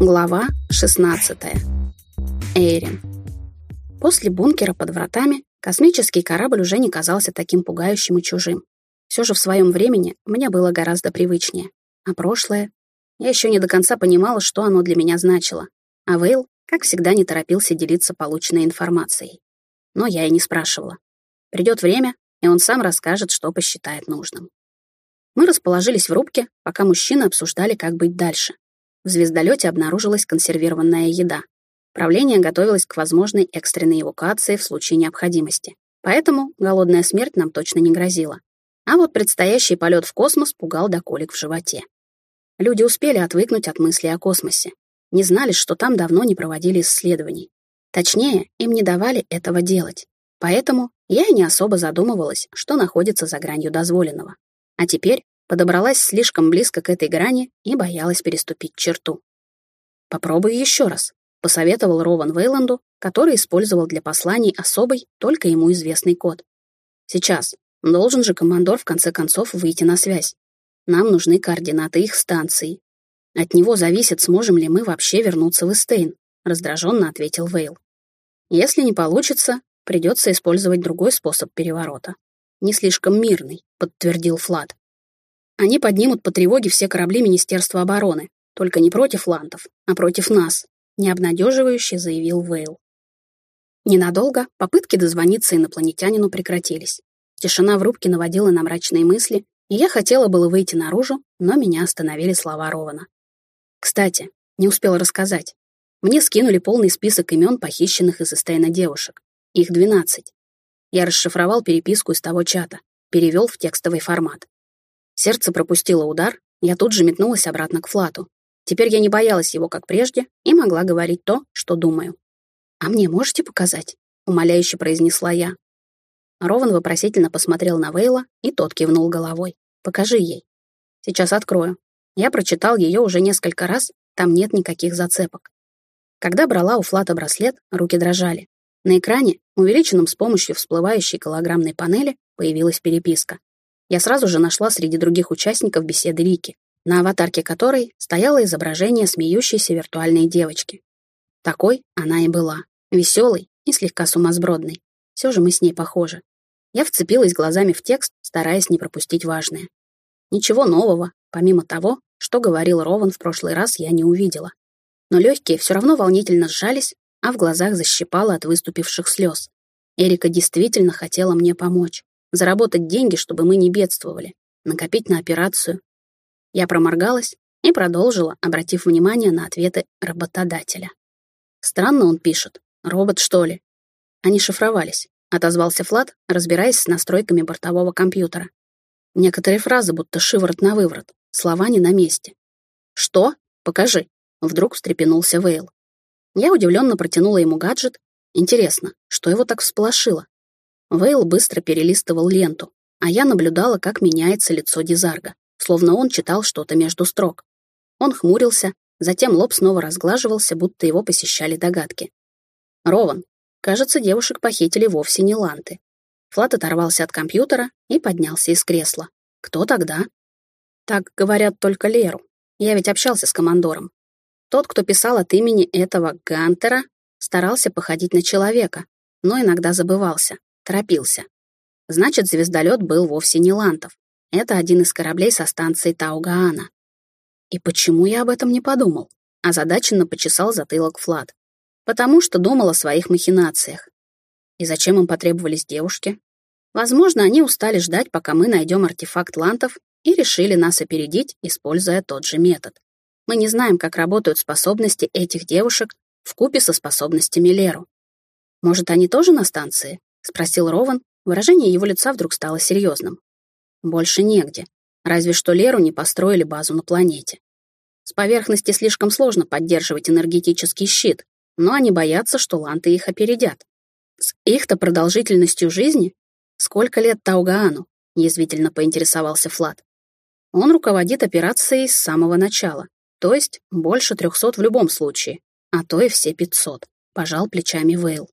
Глава 16. Эйрин. После бункера под вратами космический корабль уже не казался таким пугающим и чужим. Все же в своем времени мне было гораздо привычнее. А прошлое? Я еще не до конца понимала, что оно для меня значило. А Вейл, как всегда, не торопился делиться полученной информацией. Но я и не спрашивала. Придет время, и он сам расскажет, что посчитает нужным. Мы расположились в рубке, пока мужчины обсуждали, как быть дальше. В звездолете обнаружилась консервированная еда. Правление готовилось к возможной экстренной эвакуации в случае необходимости. Поэтому голодная смерть нам точно не грозила. А вот предстоящий полет в космос пугал до колик в животе. Люди успели отвыкнуть от мысли о космосе. Не знали, что там давно не проводили исследований. Точнее, им не давали этого делать. Поэтому я и не особо задумывалась, что находится за гранью дозволенного. А теперь подобралась слишком близко к этой грани и боялась переступить черту. «Попробуй еще раз», — посоветовал Рован Вейланду, который использовал для посланий особый, только ему известный код. «Сейчас. Должен же командор в конце концов выйти на связь. Нам нужны координаты их станции. От него зависит, сможем ли мы вообще вернуться в Эстейн», — раздраженно ответил Вейл. «Если не получится, придется использовать другой способ переворота. Не слишком мирный», — подтвердил Флат. Они поднимут по тревоге все корабли Министерства обороны, только не против лантов, а против нас, необнадеживающе заявил Вейл. Ненадолго попытки дозвониться инопланетянину прекратились. Тишина в рубке наводила на мрачные мысли, и я хотела было выйти наружу, но меня остановили слова Рована. Кстати, не успела рассказать. Мне скинули полный список имен похищенных из Эстейна девушек. Их 12. Я расшифровал переписку из того чата, перевел в текстовый формат. Сердце пропустило удар, я тут же метнулась обратно к Флату. Теперь я не боялась его, как прежде, и могла говорить то, что думаю. «А мне можете показать?» — умоляюще произнесла я. Рован вопросительно посмотрел на Вейла, и тот кивнул головой. «Покажи ей». «Сейчас открою». Я прочитал ее уже несколько раз, там нет никаких зацепок. Когда брала у Флата браслет, руки дрожали. На экране, увеличенном с помощью всплывающей голограммной панели, появилась переписка. Я сразу же нашла среди других участников беседы Рики, на аватарке которой стояло изображение смеющейся виртуальной девочки. Такой она и была, веселой и слегка сумасбродной. Все же мы с ней похожи. Я вцепилась глазами в текст, стараясь не пропустить важное. Ничего нового, помимо того, что говорил Рован в прошлый раз, я не увидела. Но легкие все равно волнительно сжались, а в глазах защипало от выступивших слез. Эрика действительно хотела мне помочь заработать деньги, чтобы мы не бедствовали, накопить на операцию. Я проморгалась и продолжила, обратив внимание на ответы работодателя. Странно он пишет. Робот, что ли? Они шифровались, отозвался Флат, разбираясь с настройками бортового компьютера. Некоторые фразы будто шиворот на выворот, слова не на месте. «Что? Покажи!» — вдруг встрепенулся Вейл. Я удивленно протянула ему гаджет. Интересно, что его так всполошило? Вейл быстро перелистывал ленту, а я наблюдала, как меняется лицо Дизарга, словно он читал что-то между строк. Он хмурился, затем лоб снова разглаживался, будто его посещали догадки. «Рован, кажется, девушек похитили вовсе не ланты». Флат оторвался от компьютера и поднялся из кресла. «Кто тогда?» «Так говорят только Леру. Я ведь общался с командором. Тот, кто писал от имени этого Гантера, старался походить на человека, но иногда забывался торопился. Значит, звездолет был вовсе не Лантов. Это один из кораблей со станции Таугаана. И почему я об этом не подумал? Озадаченно почесал затылок Флат. Потому что думал о своих махинациях. И зачем им потребовались девушки? Возможно, они устали ждать, пока мы найдем артефакт лантов и решили нас опередить, используя тот же метод. Мы не знаем, как работают способности этих девушек в купе со способностями Леру. Может, они тоже на станции? — спросил Рован. Выражение его лица вдруг стало серьезным. «Больше негде. Разве что Леру не построили базу на планете. С поверхности слишком сложно поддерживать энергетический щит, но они боятся, что ланты их опередят. С их-то продолжительностью жизни? Сколько лет Таугаану?» — язвительно поинтересовался Флат. Он руководит операцией с самого начала, то есть больше трехсот в любом случае, а то и все пятьсот, пожал плечами Вейл.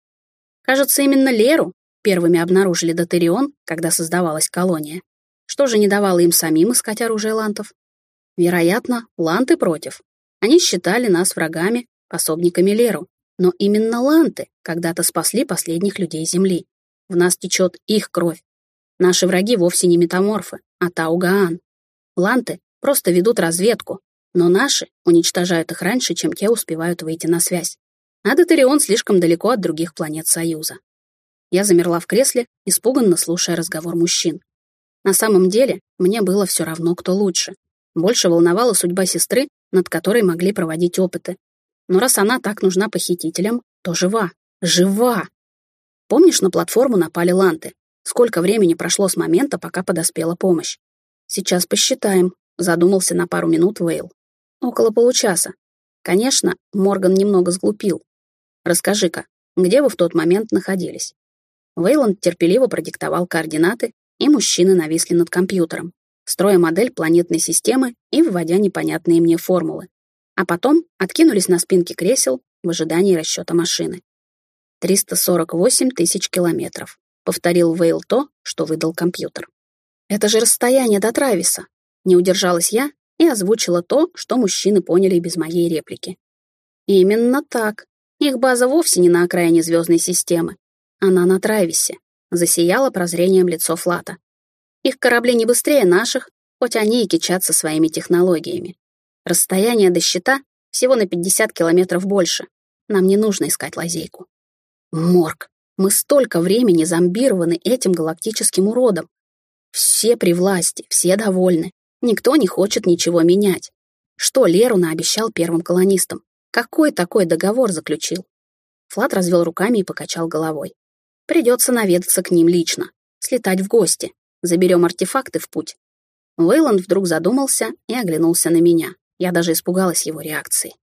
Кажется, именно Леру первыми обнаружили Дотерион, когда создавалась колония. Что же не давало им самим искать оружие лантов? Вероятно, ланты против. Они считали нас врагами, пособниками Леру. Но именно ланты когда-то спасли последних людей Земли. В нас течет их кровь. Наши враги вовсе не метаморфы, а Таугаан. Ланты просто ведут разведку, но наши уничтожают их раньше, чем те успевают выйти на связь. А Детарион слишком далеко от других планет Союза. Я замерла в кресле, испуганно слушая разговор мужчин. На самом деле, мне было все равно, кто лучше. Больше волновала судьба сестры, над которой могли проводить опыты. Но раз она так нужна похитителям, то жива. Жива! Помнишь, на платформу напали ланты? Сколько времени прошло с момента, пока подоспела помощь? Сейчас посчитаем, задумался на пару минут Вейл. Около получаса. Конечно, Морган немного сглупил. Расскажи-ка, где вы в тот момент находились? Вейланд терпеливо продиктовал координаты, и мужчины нависли над компьютером, строя модель планетной системы и вводя непонятные мне формулы. А потом откинулись на спинки кресел в ожидании расчета машины. 348 тысяч километров, повторил Вейл то, что выдал компьютер. Это же расстояние до Трависа. Не удержалась я и озвучила то, что мужчины поняли без моей реплики. Именно так. Их база вовсе не на окраине звездной системы. Она на Трависе. Засияло прозрением лицо Флата. Их корабли не быстрее наших, хоть они и кичатся своими технологиями. Расстояние до щита всего на 50 километров больше. Нам не нужно искать лазейку. Морг. Мы столько времени зомбированы этим галактическим уродом. Все при власти, все довольны. Никто не хочет ничего менять. Что Леру наобещал первым колонистам? Какой такой договор заключил? Флат развел руками и покачал головой. Придется наведаться к ним лично, слетать в гости. Заберем артефакты в путь. Вейланд вдруг задумался и оглянулся на меня. Я даже испугалась его реакции.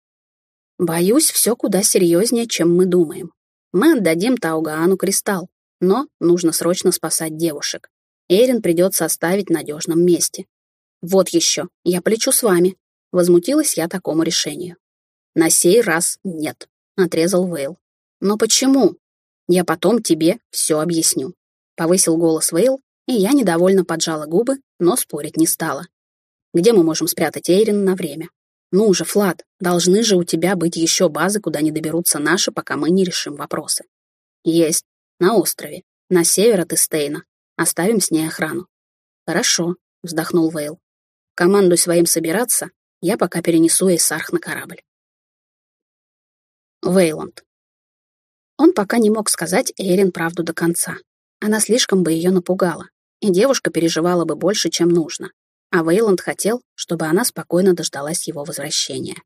Боюсь, все куда серьезнее, чем мы думаем. Мы отдадим Таугаану кристалл, но нужно срочно спасать девушек. Эрин придется оставить в надежном месте. Вот еще, я полечу с вами. Возмутилась я такому решению. На сей раз нет, отрезал Вейл. Но почему? Я потом тебе все объясню. Повысил голос Вейл, и я недовольно поджала губы, но спорить не стала. Где мы можем спрятать Эйрин на время? Ну уже, Флад, должны же у тебя быть еще базы, куда не доберутся наши, пока мы не решим вопросы. Есть. На острове. На север от Эстейна. Оставим с ней охрану. Хорошо, вздохнул Вейл. Командуй своим собираться, я пока перенесу Эйсарх на корабль. Вейланд. Он пока не мог сказать Эйрин правду до конца. Она слишком бы ее напугала, и девушка переживала бы больше, чем нужно. А Вейланд хотел, чтобы она спокойно дождалась его возвращения.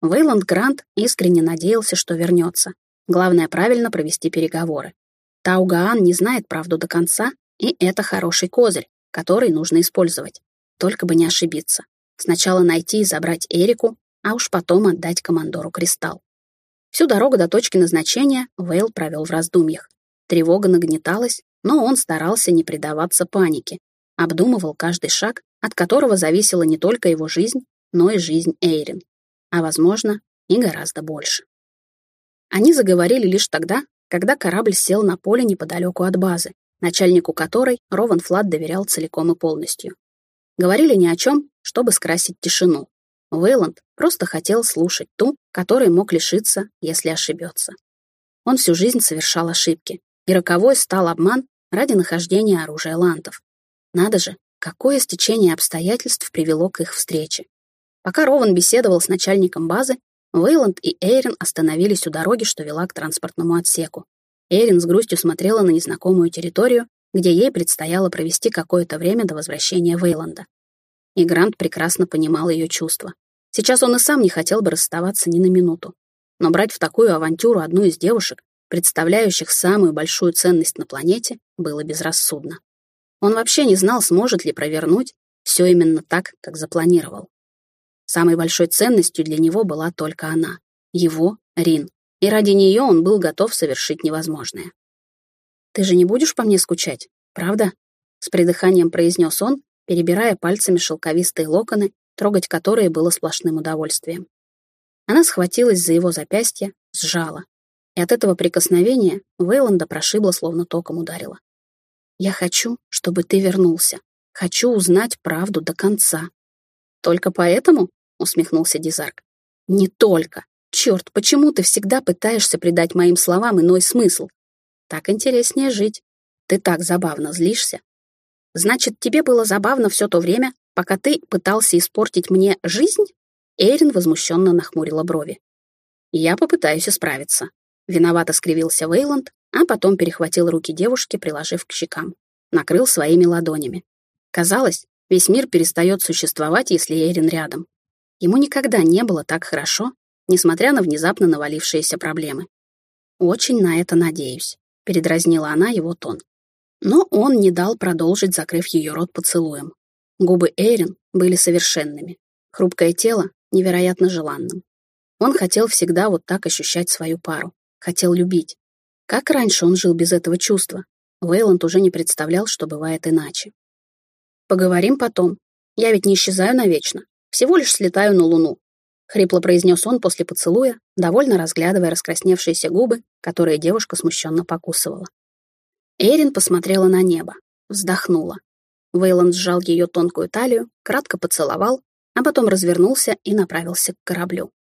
Вейланд Грант искренне надеялся, что вернется. Главное правильно провести переговоры. Таугаан не знает правду до конца, и это хороший козырь, который нужно использовать. Только бы не ошибиться. Сначала найти и забрать Эрику, а уж потом отдать командору кристалл. Всю дорогу до точки назначения Вейл провел в раздумьях. Тревога нагнеталась, но он старался не предаваться панике, обдумывал каждый шаг, от которого зависела не только его жизнь, но и жизнь Эйрин, а, возможно, и гораздо больше. Они заговорили лишь тогда, когда корабль сел на поле неподалеку от базы, начальнику которой Рован Флат доверял целиком и полностью. Говорили ни о чем, чтобы скрасить тишину. Вейланд просто хотел слушать ту, которой мог лишиться, если ошибется. Он всю жизнь совершал ошибки, и роковой стал обман ради нахождения оружия лантов. Надо же, какое стечение обстоятельств привело к их встрече. Пока Рован беседовал с начальником базы, Вейланд и Эйрин остановились у дороги, что вела к транспортному отсеку. Эйрин с грустью смотрела на незнакомую территорию, где ей предстояло провести какое-то время до возвращения Вейланда. И Грант прекрасно понимал ее чувства. Сейчас он и сам не хотел бы расставаться ни на минуту. Но брать в такую авантюру одну из девушек, представляющих самую большую ценность на планете, было безрассудно. Он вообще не знал, сможет ли провернуть все именно так, как запланировал. Самой большой ценностью для него была только она, его, Рин, и ради нее он был готов совершить невозможное. «Ты же не будешь по мне скучать, правда?» С придыханием произнес он, перебирая пальцами шелковистые локоны, трогать которые было сплошным удовольствием. Она схватилась за его запястье, сжала. И от этого прикосновения Вейланда прошибла, словно током ударила. «Я хочу, чтобы ты вернулся. Хочу узнать правду до конца». «Только поэтому?» — усмехнулся Дизарк. Не только. Черт, почему ты всегда пытаешься придать моим словам иной смысл? Так интереснее жить. Ты так забавно злишься. Значит, тебе было забавно все то время, пока ты пытался испортить мне жизнь? Эрин возмущенно нахмурила брови. Я попытаюсь исправиться. Виновато скривился Вейланд, а потом перехватил руки девушки, приложив к щекам. Накрыл своими ладонями. Казалось, весь мир перестает существовать, если Эрин рядом. Ему никогда не было так хорошо, несмотря на внезапно навалившиеся проблемы. «Очень на это надеюсь», — передразнила она его тон. Но он не дал продолжить, закрыв ее рот поцелуем. Губы Эрин были совершенными, хрупкое тело невероятно желанным. Он хотел всегда вот так ощущать свою пару, хотел любить. Как раньше он жил без этого чувства? Вейланд уже не представлял, что бывает иначе. «Поговорим потом. Я ведь не исчезаю навечно. Всего лишь слетаю на Луну. — хрипло произнес он после поцелуя, довольно разглядывая раскрасневшиеся губы, которые девушка смущенно покусывала. Эрин посмотрела на небо, вздохнула. Вейланд сжал ее тонкую талию, кратко поцеловал, а потом развернулся и направился к кораблю.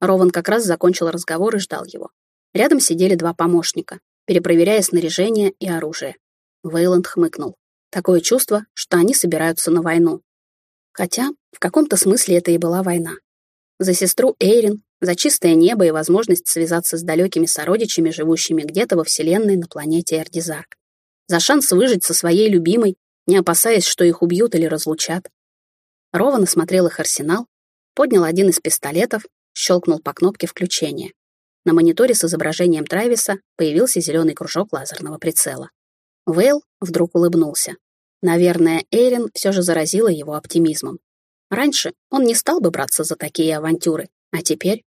Рован как раз закончил разговор и ждал его. Рядом сидели два помощника, перепроверяя снаряжение и оружие. Вейланд хмыкнул. Такое чувство, что они собираются на войну. Хотя, в каком-то смысле это и была война. За сестру Эйрин, за чистое небо и возможность связаться с далекими сородичами, живущими где-то во Вселенной на планете Эрдизарк. За шанс выжить со своей любимой, не опасаясь, что их убьют или разлучат. Рован осмотрел их арсенал, поднял один из пистолетов, щелкнул по кнопке включения. На мониторе с изображением Трависа появился зеленый кружок лазерного прицела. Вейл вдруг улыбнулся. Наверное, Эйрин все же заразила его оптимизмом. Раньше он не стал бы браться за такие авантюры, а теперь?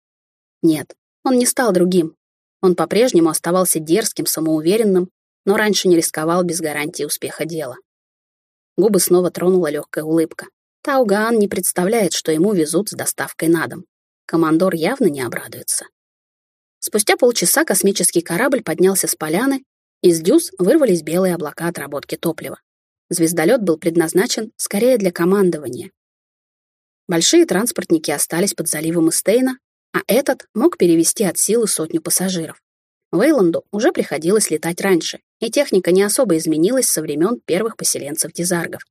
Нет, он не стал другим. Он по-прежнему оставался дерзким, самоуверенным, но раньше не рисковал без гарантии успеха дела. Губы снова тронула легкая улыбка. Таугаан не представляет, что ему везут с доставкой на дом. Командор явно не обрадуется. Спустя полчаса космический корабль поднялся с поляны, из дюз вырвались белые облака отработки топлива. Звездолет был предназначен скорее для командования, Большие транспортники остались под заливом Эстейна, а этот мог перевести от силы сотню пассажиров. Вейланду уже приходилось летать раньше, и техника не особо изменилась со времен первых поселенцев-дизаргов.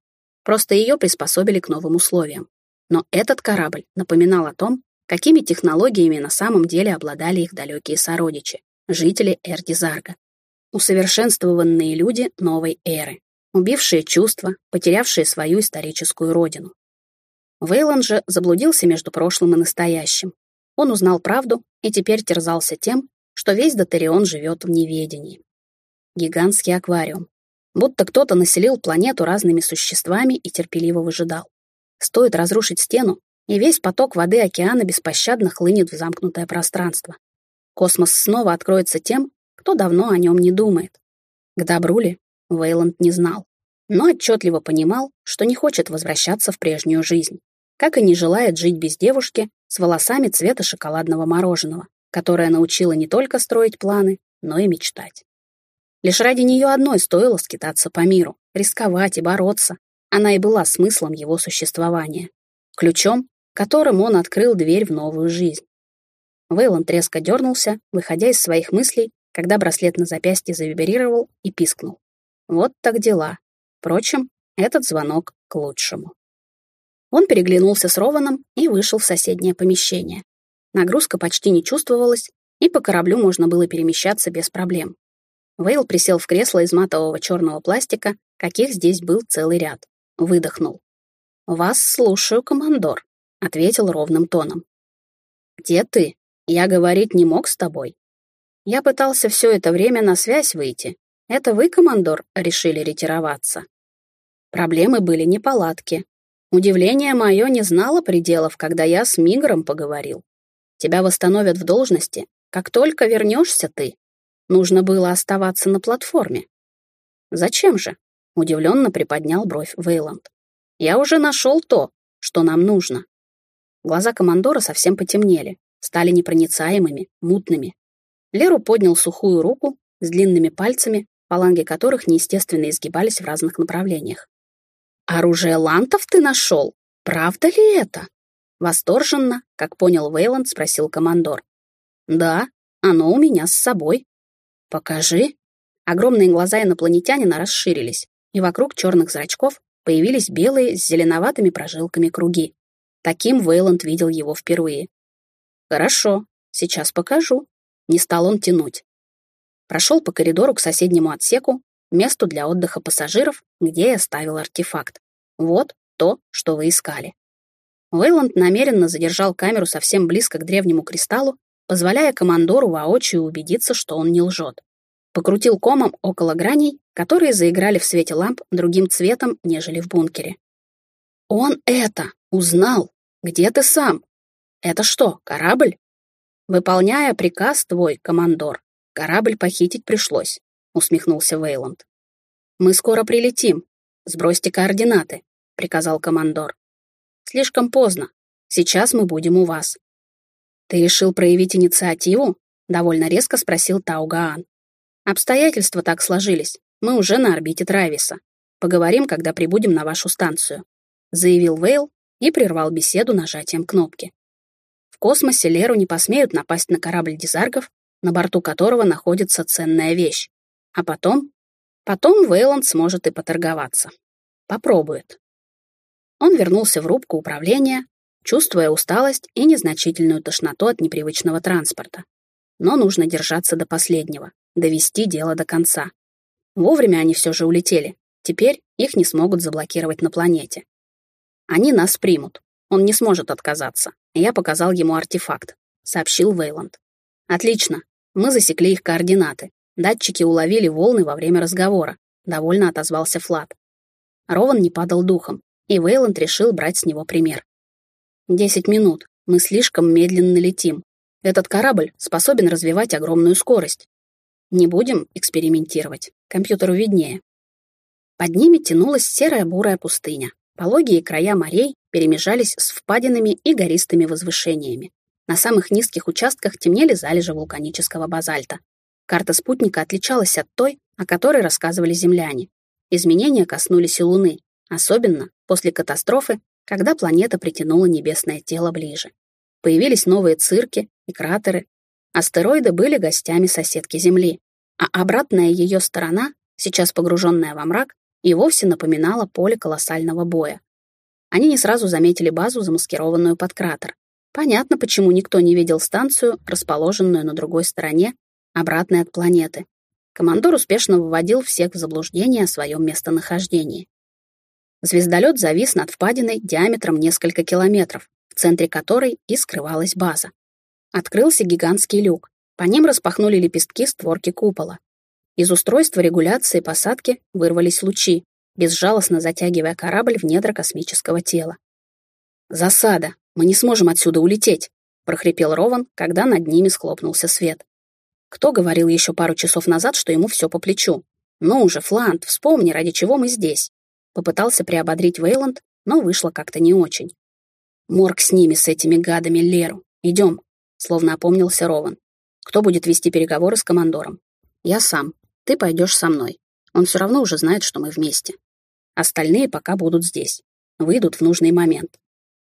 Просто ее приспособили к новым условиям. Но этот корабль напоминал о том, какими технологиями на самом деле обладали их далекие сородичи, жители Эрдизарга. Усовершенствованные люди новой эры, убившие чувства, потерявшие свою историческую родину. Вейлон же заблудился между прошлым и настоящим. Он узнал правду и теперь терзался тем, что весь Дотарион живет в неведении. Гигантский аквариум. Будто кто-то населил планету разными существами и терпеливо выжидал. Стоит разрушить стену, и весь поток воды океана беспощадно хлынет в замкнутое пространство. Космос снова откроется тем, кто давно о нем не думает. К добру ли, Вейланд не знал, но отчетливо понимал, что не хочет возвращаться в прежнюю жизнь как и не желает жить без девушки с волосами цвета шоколадного мороженого, которая научила не только строить планы, но и мечтать. Лишь ради нее одной стоило скитаться по миру, рисковать и бороться. Она и была смыслом его существования, ключом, которым он открыл дверь в новую жизнь. Вейланд резко дернулся, выходя из своих мыслей, когда браслет на запястье завибрировал и пискнул. Вот так дела. Впрочем, этот звонок к лучшему. Он переглянулся с Рованом и вышел в соседнее помещение. Нагрузка почти не чувствовалась, и по кораблю можно было перемещаться без проблем. Вейл присел в кресло из матового черного пластика, каких здесь был целый ряд. Выдохнул. «Вас слушаю, командор», — ответил ровным тоном. «Где ты? Я говорить не мог с тобой. Я пытался все это время на связь выйти. Это вы, командор, решили ретироваться?» Проблемы были неполадки, Удивление мое не знало пределов, когда я с Мигром поговорил. Тебя восстановят в должности, как только вернешься ты. Нужно было оставаться на платформе. Зачем же? Удивленно приподнял бровь Вейланд. Я уже нашел то, что нам нужно. Глаза командора совсем потемнели, стали непроницаемыми, мутными. Леру поднял сухую руку с длинными пальцами, фаланги которых неестественно изгибались в разных направлениях. «Оружие лантов ты нашел? Правда ли это?» Восторженно, как понял Вейланд, спросил командор. Да, оно у меня с собой. Покажи. Огромные глаза инопланетянина расширились, и вокруг черных зрачков появились белые с зеленоватыми прожилками круги. Таким Вейланд видел его впервые. Хорошо, сейчас покажу. Не стал он тянуть. Прошел по коридору к соседнему отсеку, месту для отдыха пассажиров, где я оставил артефакт. Вот то, что вы искали. Вейланд намеренно задержал камеру совсем близко к древнему кристаллу, позволяя командору воочию убедиться, что он не лжет. Покрутил комом около граней, которые заиграли в свете ламп другим цветом, нежели в бункере. «Он это! Узнал! Где ты сам? Это что, корабль?» «Выполняя приказ твой, командор, корабль похитить пришлось», — усмехнулся Вейланд. «Мы скоро прилетим. Сбросьте координаты», — приказал командор. «Слишком поздно. Сейчас мы будем у вас». «Ты решил проявить инициативу?» — довольно резко спросил Таугаан. «Обстоятельства так сложились. Мы уже на орбите Трависа. Поговорим, когда прибудем на вашу станцию», — заявил Вейл и прервал беседу нажатием кнопки космосе Леру не посмеют напасть на корабль дизаргов, на борту которого находится ценная вещь. А потом... Потом Вейланд сможет и поторговаться. Попробует. Он вернулся в рубку управления, чувствуя усталость и незначительную тошноту от непривычного транспорта. Но нужно держаться до последнего, довести дело до конца. Вовремя они все же улетели. Теперь их не смогут заблокировать на планете. Они нас примут. Он не сможет отказаться. Я показал ему артефакт, сообщил Вейланд. Отлично. Мы засекли их координаты. Датчики уловили волны во время разговора. Довольно отозвался Флат. Рован не падал духом, и Вейланд решил брать с него пример. Десять минут. Мы слишком медленно летим. Этот корабль способен развивать огромную скорость. Не будем экспериментировать. Компьютеру виднее. Под ними тянулась серая бурая пустыня. Пологие края морей перемежались с впадинами и гористыми возвышениями. На самых низких участках темнели залежи вулканического базальта. Карта спутника отличалась от той, о которой рассказывали земляне. Изменения коснулись и Луны, особенно после катастрофы, когда планета притянула небесное тело ближе. Появились новые цирки и кратеры. Астероиды были гостями соседки Земли, а обратная ее сторона, сейчас погруженная во мрак, и вовсе напоминала поле колоссального боя. Они не сразу заметили базу, замаскированную под кратер. Понятно, почему никто не видел станцию, расположенную на другой стороне, обратной от планеты. Командор успешно выводил всех в заблуждение о своем местонахождении. Звездолет завис над впадиной диаметром несколько километров, в центре которой и скрывалась база. Открылся гигантский люк. По ним распахнули лепестки створки купола. Из устройства регуляции посадки вырвались лучи, безжалостно затягивая корабль в недра космического тела. «Засада! Мы не сможем отсюда улететь!» — прохрипел Рован, когда над ними схлопнулся свет. Кто говорил еще пару часов назад, что ему все по плечу? «Ну уже, Флант, вспомни, ради чего мы здесь!» Попытался приободрить Вейланд, но вышло как-то не очень. «Морг с ними, с этими гадами, Леру. Идем!» — словно опомнился Рован. «Кто будет вести переговоры с командором?» «Я сам. Ты пойдешь со мной. Он все равно уже знает, что мы вместе. Остальные пока будут здесь. Выйдут в нужный момент.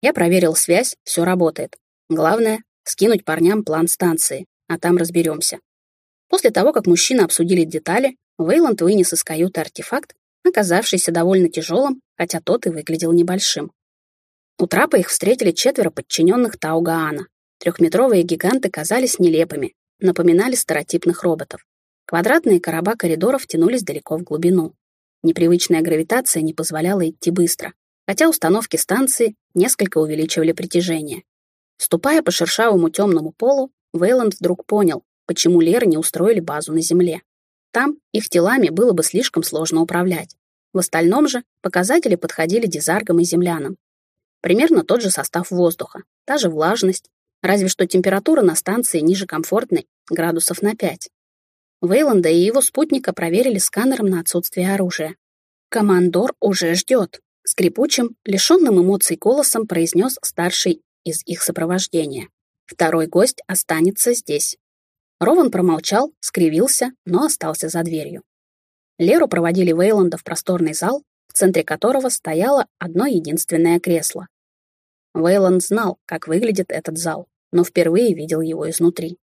Я проверил связь, все работает. Главное — скинуть парням план станции, а там разберемся. После того, как мужчины обсудили детали, Вейланд вынес из каюты артефакт, оказавшийся довольно тяжелым, хотя тот и выглядел небольшим. У трапа их встретили четверо подчиненных Таугаана. Трехметровые гиганты казались нелепыми, напоминали старотипных роботов. Квадратные короба коридоров тянулись далеко в глубину. Непривычная гравитация не позволяла идти быстро, хотя установки станции несколько увеличивали притяжение. Ступая по шершавому темному полу, Вейланд вдруг понял, почему Леры не устроили базу на Земле. Там их телами было бы слишком сложно управлять. В остальном же показатели подходили дизаргам и землянам. Примерно тот же состав воздуха, та же влажность, разве что температура на станции ниже комфортной градусов на 5. Вейланда и его спутника проверили сканером на отсутствие оружия. «Командор уже ждет», — скрипучим, лишенным эмоций голосом произнес старший из их сопровождения. «Второй гость останется здесь». Рован промолчал, скривился, но остался за дверью. Леру проводили Вейланда в просторный зал, в центре которого стояло одно единственное кресло. Вейланд знал, как выглядит этот зал, но впервые видел его изнутри.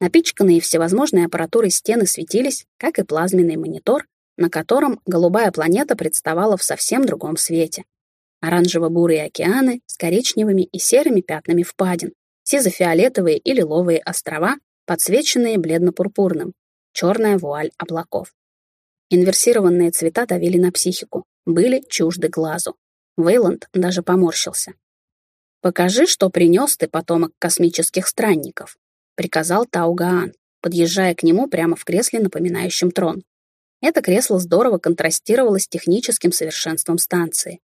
Напичканные всевозможной аппаратурой стены светились, как и плазменный монитор, на котором голубая планета представала в совсем другом свете. Оранжево-бурые океаны с коричневыми и серыми пятнами впадин, сизо-фиолетовые и лиловые острова, подсвеченные бледно-пурпурным, черная вуаль облаков. Инверсированные цвета давили на психику, были чужды глазу. Вейланд даже поморщился. «Покажи, что принес ты, потомок космических странников», — приказал Таугаан, подъезжая к нему прямо в кресле, напоминающем трон. Это кресло здорово контрастировало с техническим совершенством станции.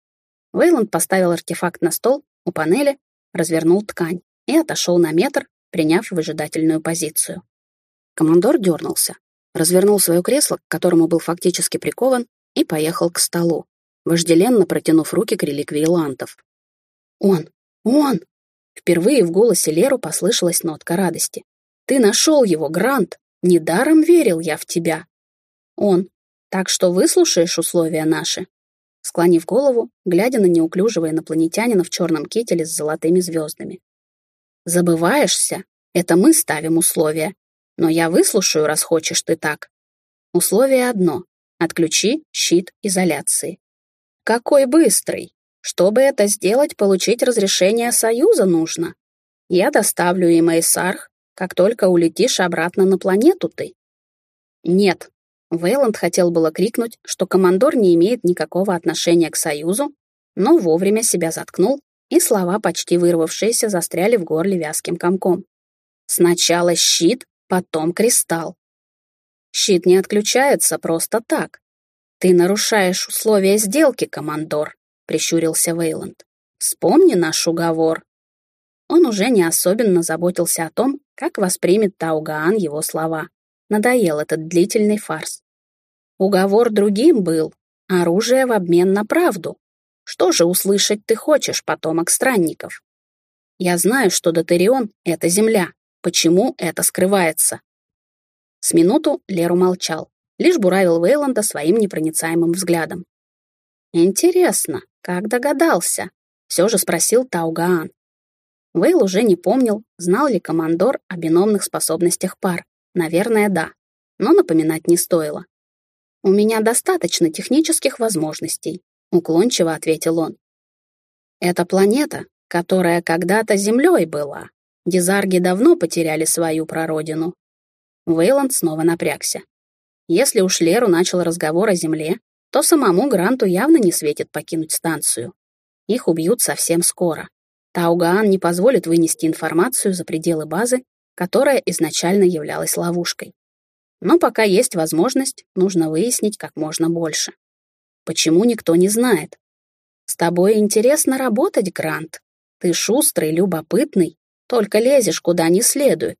Вейланд поставил артефакт на стол у панели, развернул ткань и отошел на метр, приняв выжидательную позицию. Командор дернулся, развернул свое кресло, к которому был фактически прикован, и поехал к столу, вожделенно протянув руки к реликвии лантов. «Он! Он!» Впервые в голосе Леру послышалась нотка радости. «Ты нашел его, Грант! Недаром верил я в тебя!» «Он! Так что выслушаешь условия наши?» Склонив голову, глядя на неуклюжего инопланетянина в черном кителе с золотыми звездами. «Забываешься? Это мы ставим условия. Но я выслушаю, раз хочешь ты так. Условие одно — отключи щит изоляции. Какой быстрый! Чтобы это сделать, получить разрешение Союза нужно. Я доставлю им Эйсарх, как только улетишь обратно на планету ты. Нет. Вейланд хотел было крикнуть, что командор не имеет никакого отношения к Союзу, но вовремя себя заткнул, и слова, почти вырвавшиеся, застряли в горле вязким комком. Сначала щит, потом кристалл. Щит не отключается просто так. Ты нарушаешь условия сделки, командор, прищурился Вейланд. Вспомни наш уговор. Он уже не особенно заботился о том, как воспримет Таугаан его слова. Надоел этот длительный фарс. Уговор другим был. Оружие в обмен на правду. Что же услышать ты хочешь, потомок странников? Я знаю, что Дотерион — это земля, Почему это скрывается? С минуту Леру молчал, лишь буравил Вейланда своим непроницаемым взглядом. «Интересно, как догадался?» — все же спросил Таугаан. Вейл уже не помнил, знал ли командор о биномных способностях пар. Наверное, да, но напоминать не стоило. «У меня достаточно технических возможностей», — уклончиво ответил он. «Это планета, которая когда-то Землей была, Дизарги давно потеряли свою прародину. Вейланд снова напрягся. Если уж Леру начал разговор о Земле, то самому Гранту явно не светит покинуть станцию. Их убьют совсем скоро. Таугаан не позволит вынести информацию за пределы базы, которая изначально являлась ловушкой. Но пока есть возможность, нужно выяснить как можно больше. Почему никто не знает? С тобой интересно работать, Грант. Ты шустрый, любопытный только лезешь куда не следует.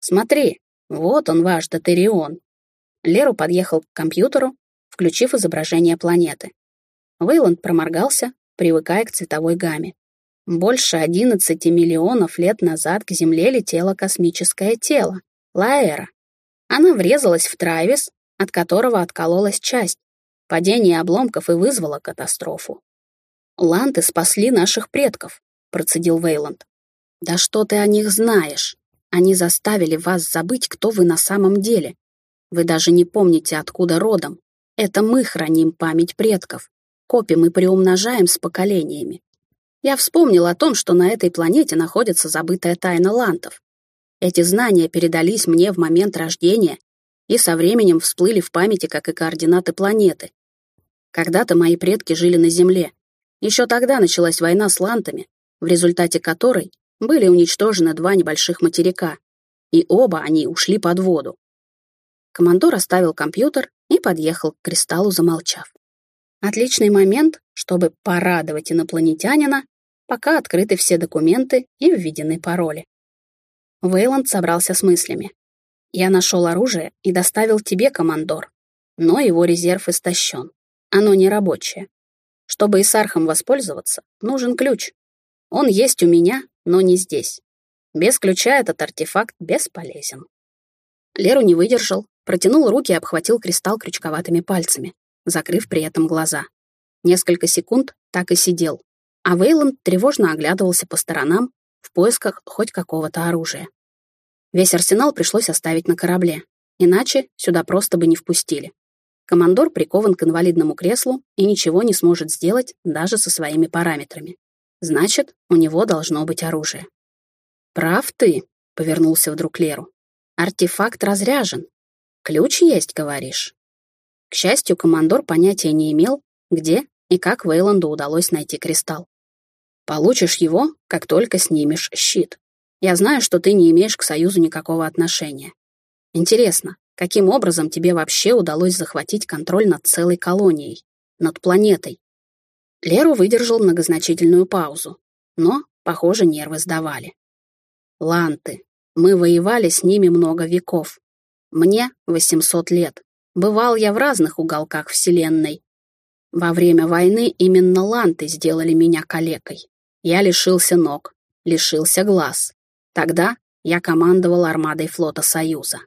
Смотри, вот он ваш Дотерион. Леру подъехал к компьютеру, включив изображение планеты. Вейланд проморгался, привыкая к цветовой гамме. Больше 11 миллионов лет назад к Земле летело космическое тело — Лаэра. Она врезалась в Травис, от которого откололась часть. Падение обломков и вызвало катастрофу. «Ланты спасли наших предков», — процедил Вейланд. Да что ты о них знаешь? Они заставили вас забыть, кто вы на самом деле. Вы даже не помните, откуда родом. Это мы храним память предков. Копим и приумножаем с поколениями. Я вспомнил о том, что на этой планете находится забытая тайна лантов. Эти знания передались мне в момент рождения и со временем всплыли в памяти, как и координаты планеты. Когда-то мои предки жили на Земле. Еще тогда началась война с лантами, в результате которой были уничтожены два небольших материка, и оба они ушли под воду. Командор оставил компьютер и подъехал к кристаллу, замолчав. Отличный момент, чтобы порадовать инопланетянина, пока открыты все документы и введены пароли. Вейланд собрался с мыслями. «Я нашел оружие и доставил тебе, командор, но его резерв истощен. Оно не рабочее. Чтобы и с архом воспользоваться, нужен ключ. Он есть у меня, но не здесь. Без ключа этот артефакт бесполезен. Леру не выдержал, протянул руки и обхватил кристалл крючковатыми пальцами, закрыв при этом глаза. Несколько секунд так и сидел. а Вейланд тревожно оглядывался по сторонам в поисках хоть какого-то оружия. Весь арсенал пришлось оставить на корабле, иначе сюда просто бы не впустили. Командор прикован к инвалидному креслу и ничего не сможет сделать даже со своими параметрами. Значит, у него должно быть оружие. «Прав ты», — повернулся вдруг Леру. «Артефакт разряжен. Ключ есть, говоришь?» К счастью, командор понятия не имел, где и как Вейланду удалось найти кристалл. «Получишь его, как только снимешь щит. Я знаю, что ты не имеешь к Союзу никакого отношения. Интересно, каким образом тебе вообще удалось захватить контроль над целой колонией, над планетой?» Леру выдержал многозначительную паузу, но, похоже, нервы сдавали. Ланты. Мы воевали с ними много веков. Мне 800 лет. Бывал я в разных уголках Вселенной. Во время войны именно ланты сделали меня калекой. Я лишился ног, лишился глаз. Тогда я командовал армадой флота Союза.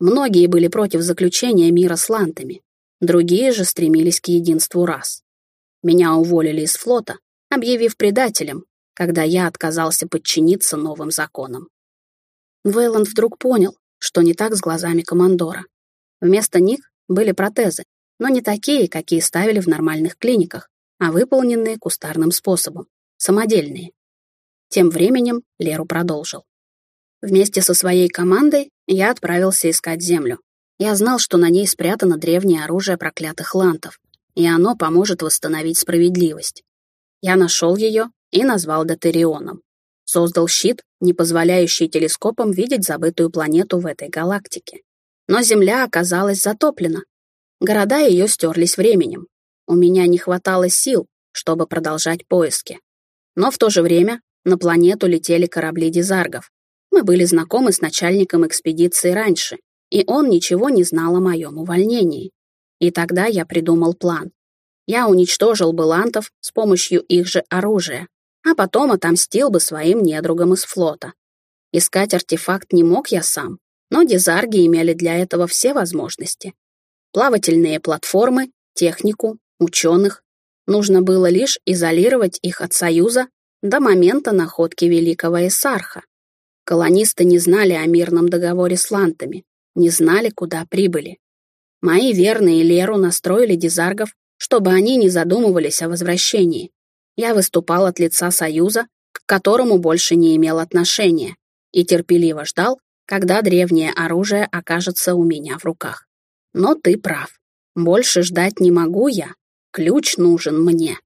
Многие были против заключения мира с лантами, другие же стремились к единству рас. Меня уволили из флота, объявив предателем, когда я отказался подчиниться новым законам. Вейланд вдруг понял, что не так с глазами командора. Вместо них были протезы, но не такие, какие ставили в нормальных клиниках, а выполненные кустарным способом, самодельные. Тем временем Леру продолжил. Вместе со своей командой я отправился искать землю. Я знал, что на ней спрятано древнее оружие проклятых лантов, и оно поможет восстановить справедливость. Я нашел ее и назвал Дотерионом. Создал щит, не позволяющий телескопам видеть забытую планету в этой галактике. Но Земля оказалась затоплена. Города ее стерлись временем. У меня не хватало сил, чтобы продолжать поиски. Но в то же время на планету летели корабли дизаргов. Мы были знакомы с начальником экспедиции раньше, и он ничего не знал о моем увольнении. И тогда я придумал план. Я уничтожил бы лантов с помощью их же оружия, а потом отомстил бы своим недругам из флота. Искать артефакт не мог я сам, но дизарги имели для этого все возможности. Плавательные платформы, технику, ученых. Нужно было лишь изолировать их от Союза до момента находки Великого Эсарха. Колонисты не знали о мирном договоре с лантами, не знали, куда прибыли. Мои верные Леру настроили дизаргов, чтобы они не задумывались о возвращении, я выступал от лица Союза, к которому больше не имел отношения, и терпеливо ждал, когда древнее оружие окажется у меня в руках. Но ты прав. Больше ждать не могу я. Ключ нужен мне.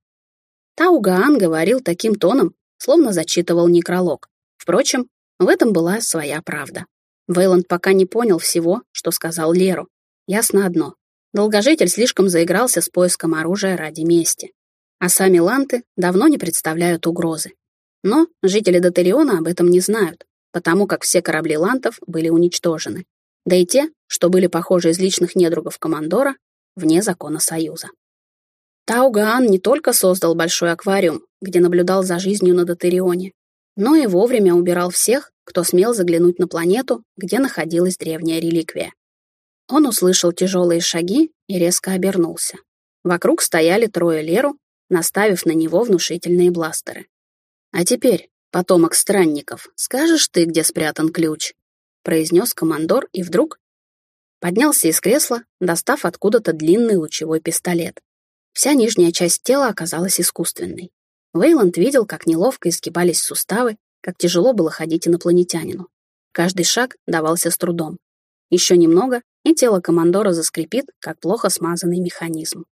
Таугаан говорил таким тоном, словно зачитывал некролог. Впрочем, в этом была своя правда. Вейланд пока не понял всего, что сказал Леру. Ясно одно. Долгожитель слишком заигрался с поиском оружия ради мести а сами ланты давно не представляют угрозы. Но жители Дотериона об этом не знают, потому как все корабли лантов были уничтожены. Да и те, что были похожи из личных недругов командора, вне закона Союза. Таугаан не только создал большой аквариум, где наблюдал за жизнью на Дотерионе, но и вовремя убирал всех, кто смел заглянуть на планету, где находилась древняя реликвия. Он услышал тяжелые шаги и резко обернулся. Вокруг стояли трое Леру наставив на него внушительные бластеры. «А теперь, потомок странников, скажешь ты, где спрятан ключ?» произнес командор и вдруг поднялся из кресла, достав откуда-то длинный лучевой пистолет. Вся нижняя часть тела оказалась искусственной. Вейланд видел, как неловко изгибались суставы, как тяжело было ходить инопланетянину. Каждый шаг давался с трудом. Еще немного, и тело командора заскрипит, как плохо смазанный механизм.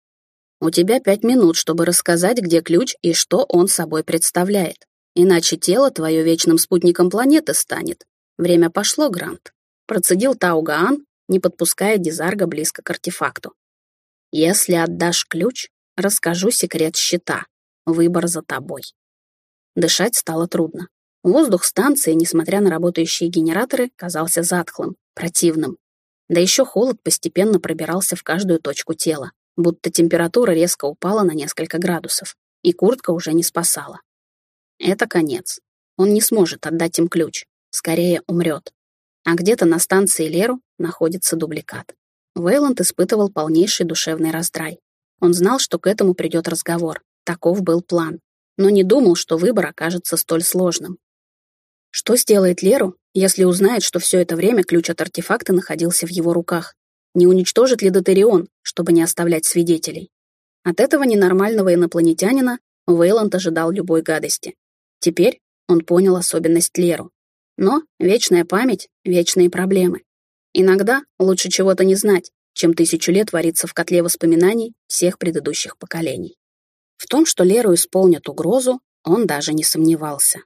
У тебя пять минут, чтобы рассказать, где ключ и что он собой представляет. Иначе тело твое вечным спутником планеты станет. Время пошло, Грант. Процедил Таугаан, не подпуская Дизарга близко к артефакту. Если отдашь ключ, расскажу секрет щита. Выбор за тобой. Дышать стало трудно. Воздух станции, несмотря на работающие генераторы, казался затхлым, противным. Да еще холод постепенно пробирался в каждую точку тела будто температура резко упала на несколько градусов, и куртка уже не спасала. Это конец. Он не сможет отдать им ключ, скорее умрет. А где-то на станции Леру находится дубликат. Вейланд испытывал полнейший душевный раздрай. Он знал, что к этому придет разговор. Таков был план. но не думал, что выбор окажется столь сложным. Что сделает Леру, если узнает, что все это время ключ от артефакта находился в его руках? Не уничтожит ли Дотерион, чтобы не оставлять свидетелей? От этого ненормального инопланетянина Вейланд ожидал любой гадости. Теперь он понял особенность Леру. Но вечная память — вечные проблемы. Иногда лучше чего-то не знать, чем тысячу лет вариться в котле воспоминаний всех предыдущих поколений. В том, что Леру исполнят угрозу, он даже не сомневался.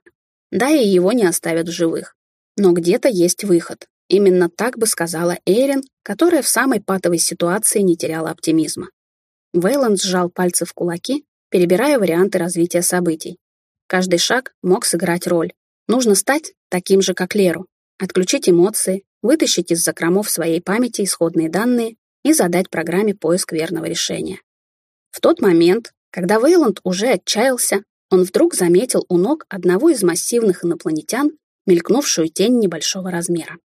Да и его не оставят в живых. Но где-то есть выход. Именно так бы сказала Эйрин, которая в самой патовой ситуации не теряла оптимизма. Вейланд сжал пальцы в кулаки, перебирая варианты развития событий. Каждый шаг мог сыграть роль. Нужно стать таким же, как Леру, отключить эмоции, вытащить из закромов своей памяти исходные данные и задать программе поиск верного решения. В тот момент, когда Вейланд уже отчаялся, он вдруг заметил у ног одного из массивных инопланетян мелькнувшую тень небольшого размера.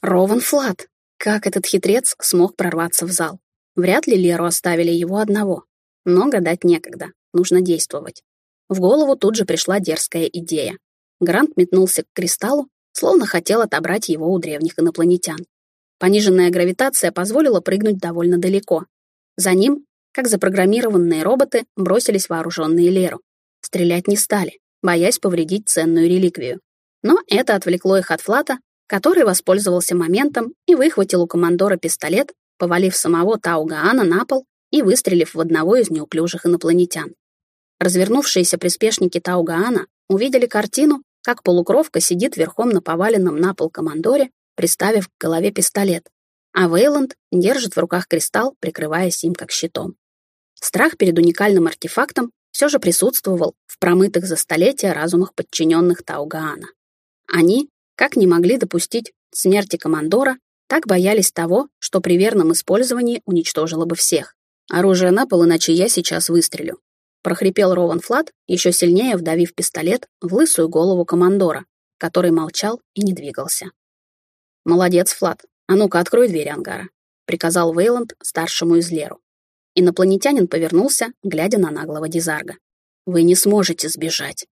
Рован Флат! Как этот хитрец смог прорваться в зал? Вряд ли Леру оставили его одного. Но гадать некогда, нужно действовать. В голову тут же пришла дерзкая идея. Грант метнулся к кристаллу, словно хотел отобрать его у древних инопланетян. Пониженная гравитация позволила прыгнуть довольно далеко. За ним, как запрограммированные роботы, бросились вооруженные Леру. Стрелять не стали, боясь повредить ценную реликвию. Но это отвлекло их от Флата, который воспользовался моментом и выхватил у командора пистолет, повалив самого Таугаана на пол и выстрелив в одного из неуклюжих инопланетян. Развернувшиеся приспешники Таугаана увидели картину, как полукровка сидит верхом на поваленном на пол командоре, приставив к голове пистолет, а Вейланд держит в руках кристалл, прикрываясь им как щитом. Страх перед уникальным артефактом все же присутствовал в промытых за столетия разумах подчиненных Таугаана. Они, как не могли допустить смерти командора, так боялись того, что при верном использовании уничтожило бы всех. Оружие на пол, иначе я сейчас выстрелю прохрипел Рован Флат, еще сильнее вдавив пистолет в лысую голову командора, который молчал и не двигался. «Молодец, Флат. А ну-ка, открой дверь ангара», — приказал Вейланд старшему из Леру. Инопланетянин повернулся, глядя на наглого Дизарга. «Вы не сможете сбежать».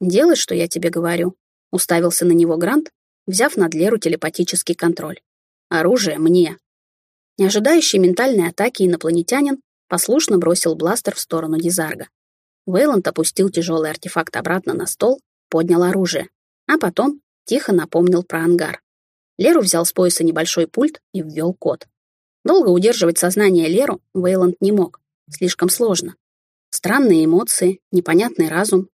«Делай, что я тебе говорю», — уставился на него Грант, взяв над Леру телепатический контроль. «Оружие мне». Не ожидающий ментальной атаки инопланетянин послушно бросил бластер в сторону Дизарга. Вейланд опустил тяжелый артефакт обратно на стол, поднял оружие, а потом тихо напомнил про ангар. Леру взял с пояса небольшой пульт и ввел код. Долго удерживать сознание Леру Вейланд не мог. Слишком сложно. Странные эмоции, непонятный разум.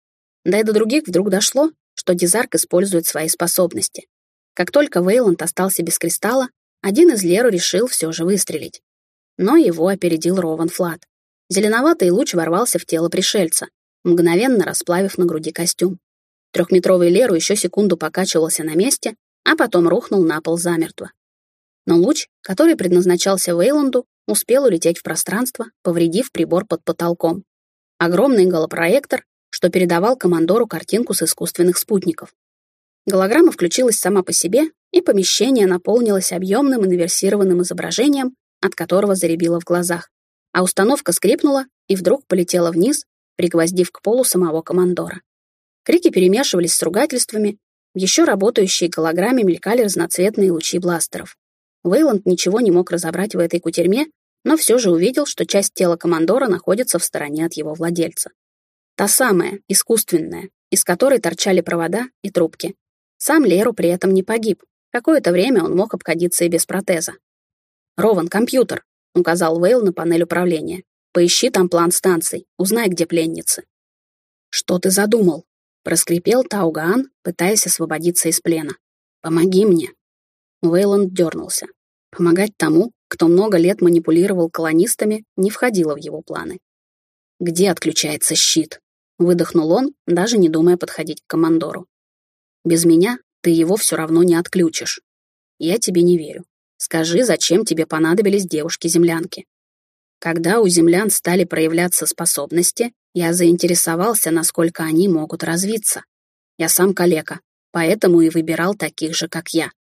Да и до других вдруг дошло, что Дизарк использует свои способности. Как только Вейланд остался без кристалла, один из Леру решил все же выстрелить но его опередил Рован Флат. Зеленоватый луч ворвался в тело пришельца, мгновенно расплавив на груди костюм. Трехметровый Леру еще секунду покачивался на месте, а потом рухнул на пол замертво. Но луч, который предназначался Вейланду, успел улететь в пространство, повредив прибор под потолком. Огромный голопроектор, что передавал командору картинку с искусственных спутников. Голограмма включилась сама по себе, и помещение наполнилось объемным инверсированным изображением, от которого заребило в глазах, а установка скрипнула и вдруг полетела вниз, пригвоздив к полу самого командора. Крики перемешивались с ругательствами, в еще работающей голограмме мелькали разноцветные лучи бластеров. Вейланд ничего не мог разобрать в этой кутерьме, но все же увидел, что часть тела командора находится в стороне от его владельца. Та самая, искусственная, из которой торчали провода и трубки. Сам Леру при этом не погиб. Какое-то время он мог обходиться и без протеза. «Рован, компьютер», — указал Вейл на панель управления. «Поищи там план станций, узнай, где пленницы». «Что ты задумал?» — проскрипел Таугаан, пытаясь освободиться из плена. «Помоги мне». Вейланд дернулся. Помогать тому, кто много лет манипулировал колонистами, не входило в его планы. «Где отключается щит?» — выдохнул он, даже не думая подходить к командору. «Без меня ты его все равно не отключишь. Я тебе не верю. Скажи, зачем тебе понадобились девушки-землянки? Когда у землян стали проявляться способности, я заинтересовался, насколько они могут развиться. Я сам калека, поэтому и выбирал таких же, как я.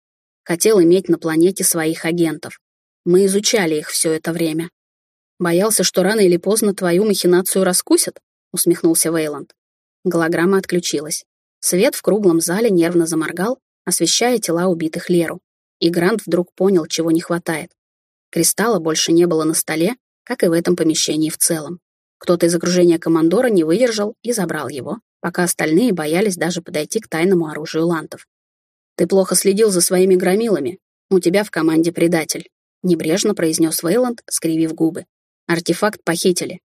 Хотел иметь на планете своих агентов. Мы изучали их все это время. Боялся, что рано или поздно твою махинацию раскусят? Усмехнулся Вейланд. Голограмма отключилась. Свет в круглом зале нервно заморгал, освещая тела убитых Леру. И Грант вдруг понял, чего не хватает. Кристалла больше не было на столе, как и в этом помещении в целом. Кто-то из окружения командора не выдержал и забрал его, пока остальные боялись даже подойти к тайному оружию лантов. «Ты плохо следил за своими громилами. У тебя в команде предатель», — небрежно произнес Вейланд, скривив губы. «Артефакт похитили».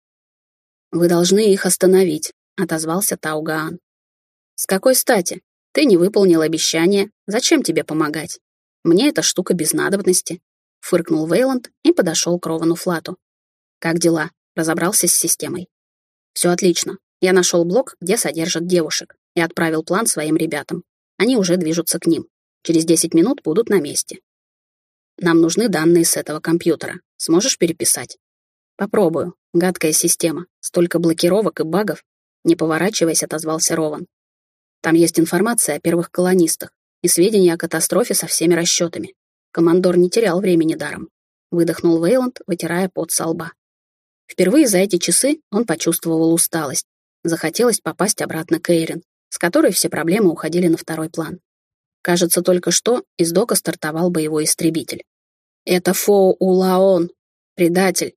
«Вы должны их остановить», — отозвался Таугаан. «С какой стати? Ты не выполнил обещание. Зачем тебе помогать? Мне эта штука без надобности», — фыркнул Вейланд и подошел к Ровану Флату. «Как дела?» — разобрался с системой. «Все отлично. Я нашел блок, где содержат девушек, и отправил план своим ребятам. Они уже движутся к ним. Через 10 минут будут на месте. Нам нужны данные с этого компьютера. Сможешь переписать? Попробую. Гадкая система. Столько блокировок и багов. Не поворачиваясь, отозвался Рован. Там есть информация о первых колонистах и сведения о катастрофе со всеми расчетами. Командор не терял времени даром. Выдохнул Вейланд, вытирая пот со лба. Впервые за эти часы он почувствовал усталость. Захотелось попасть обратно к Эйрин, с которой все проблемы уходили на второй план. Кажется, только что из дока стартовал боевой истребитель. «Это Фоу Улаон, предатель!»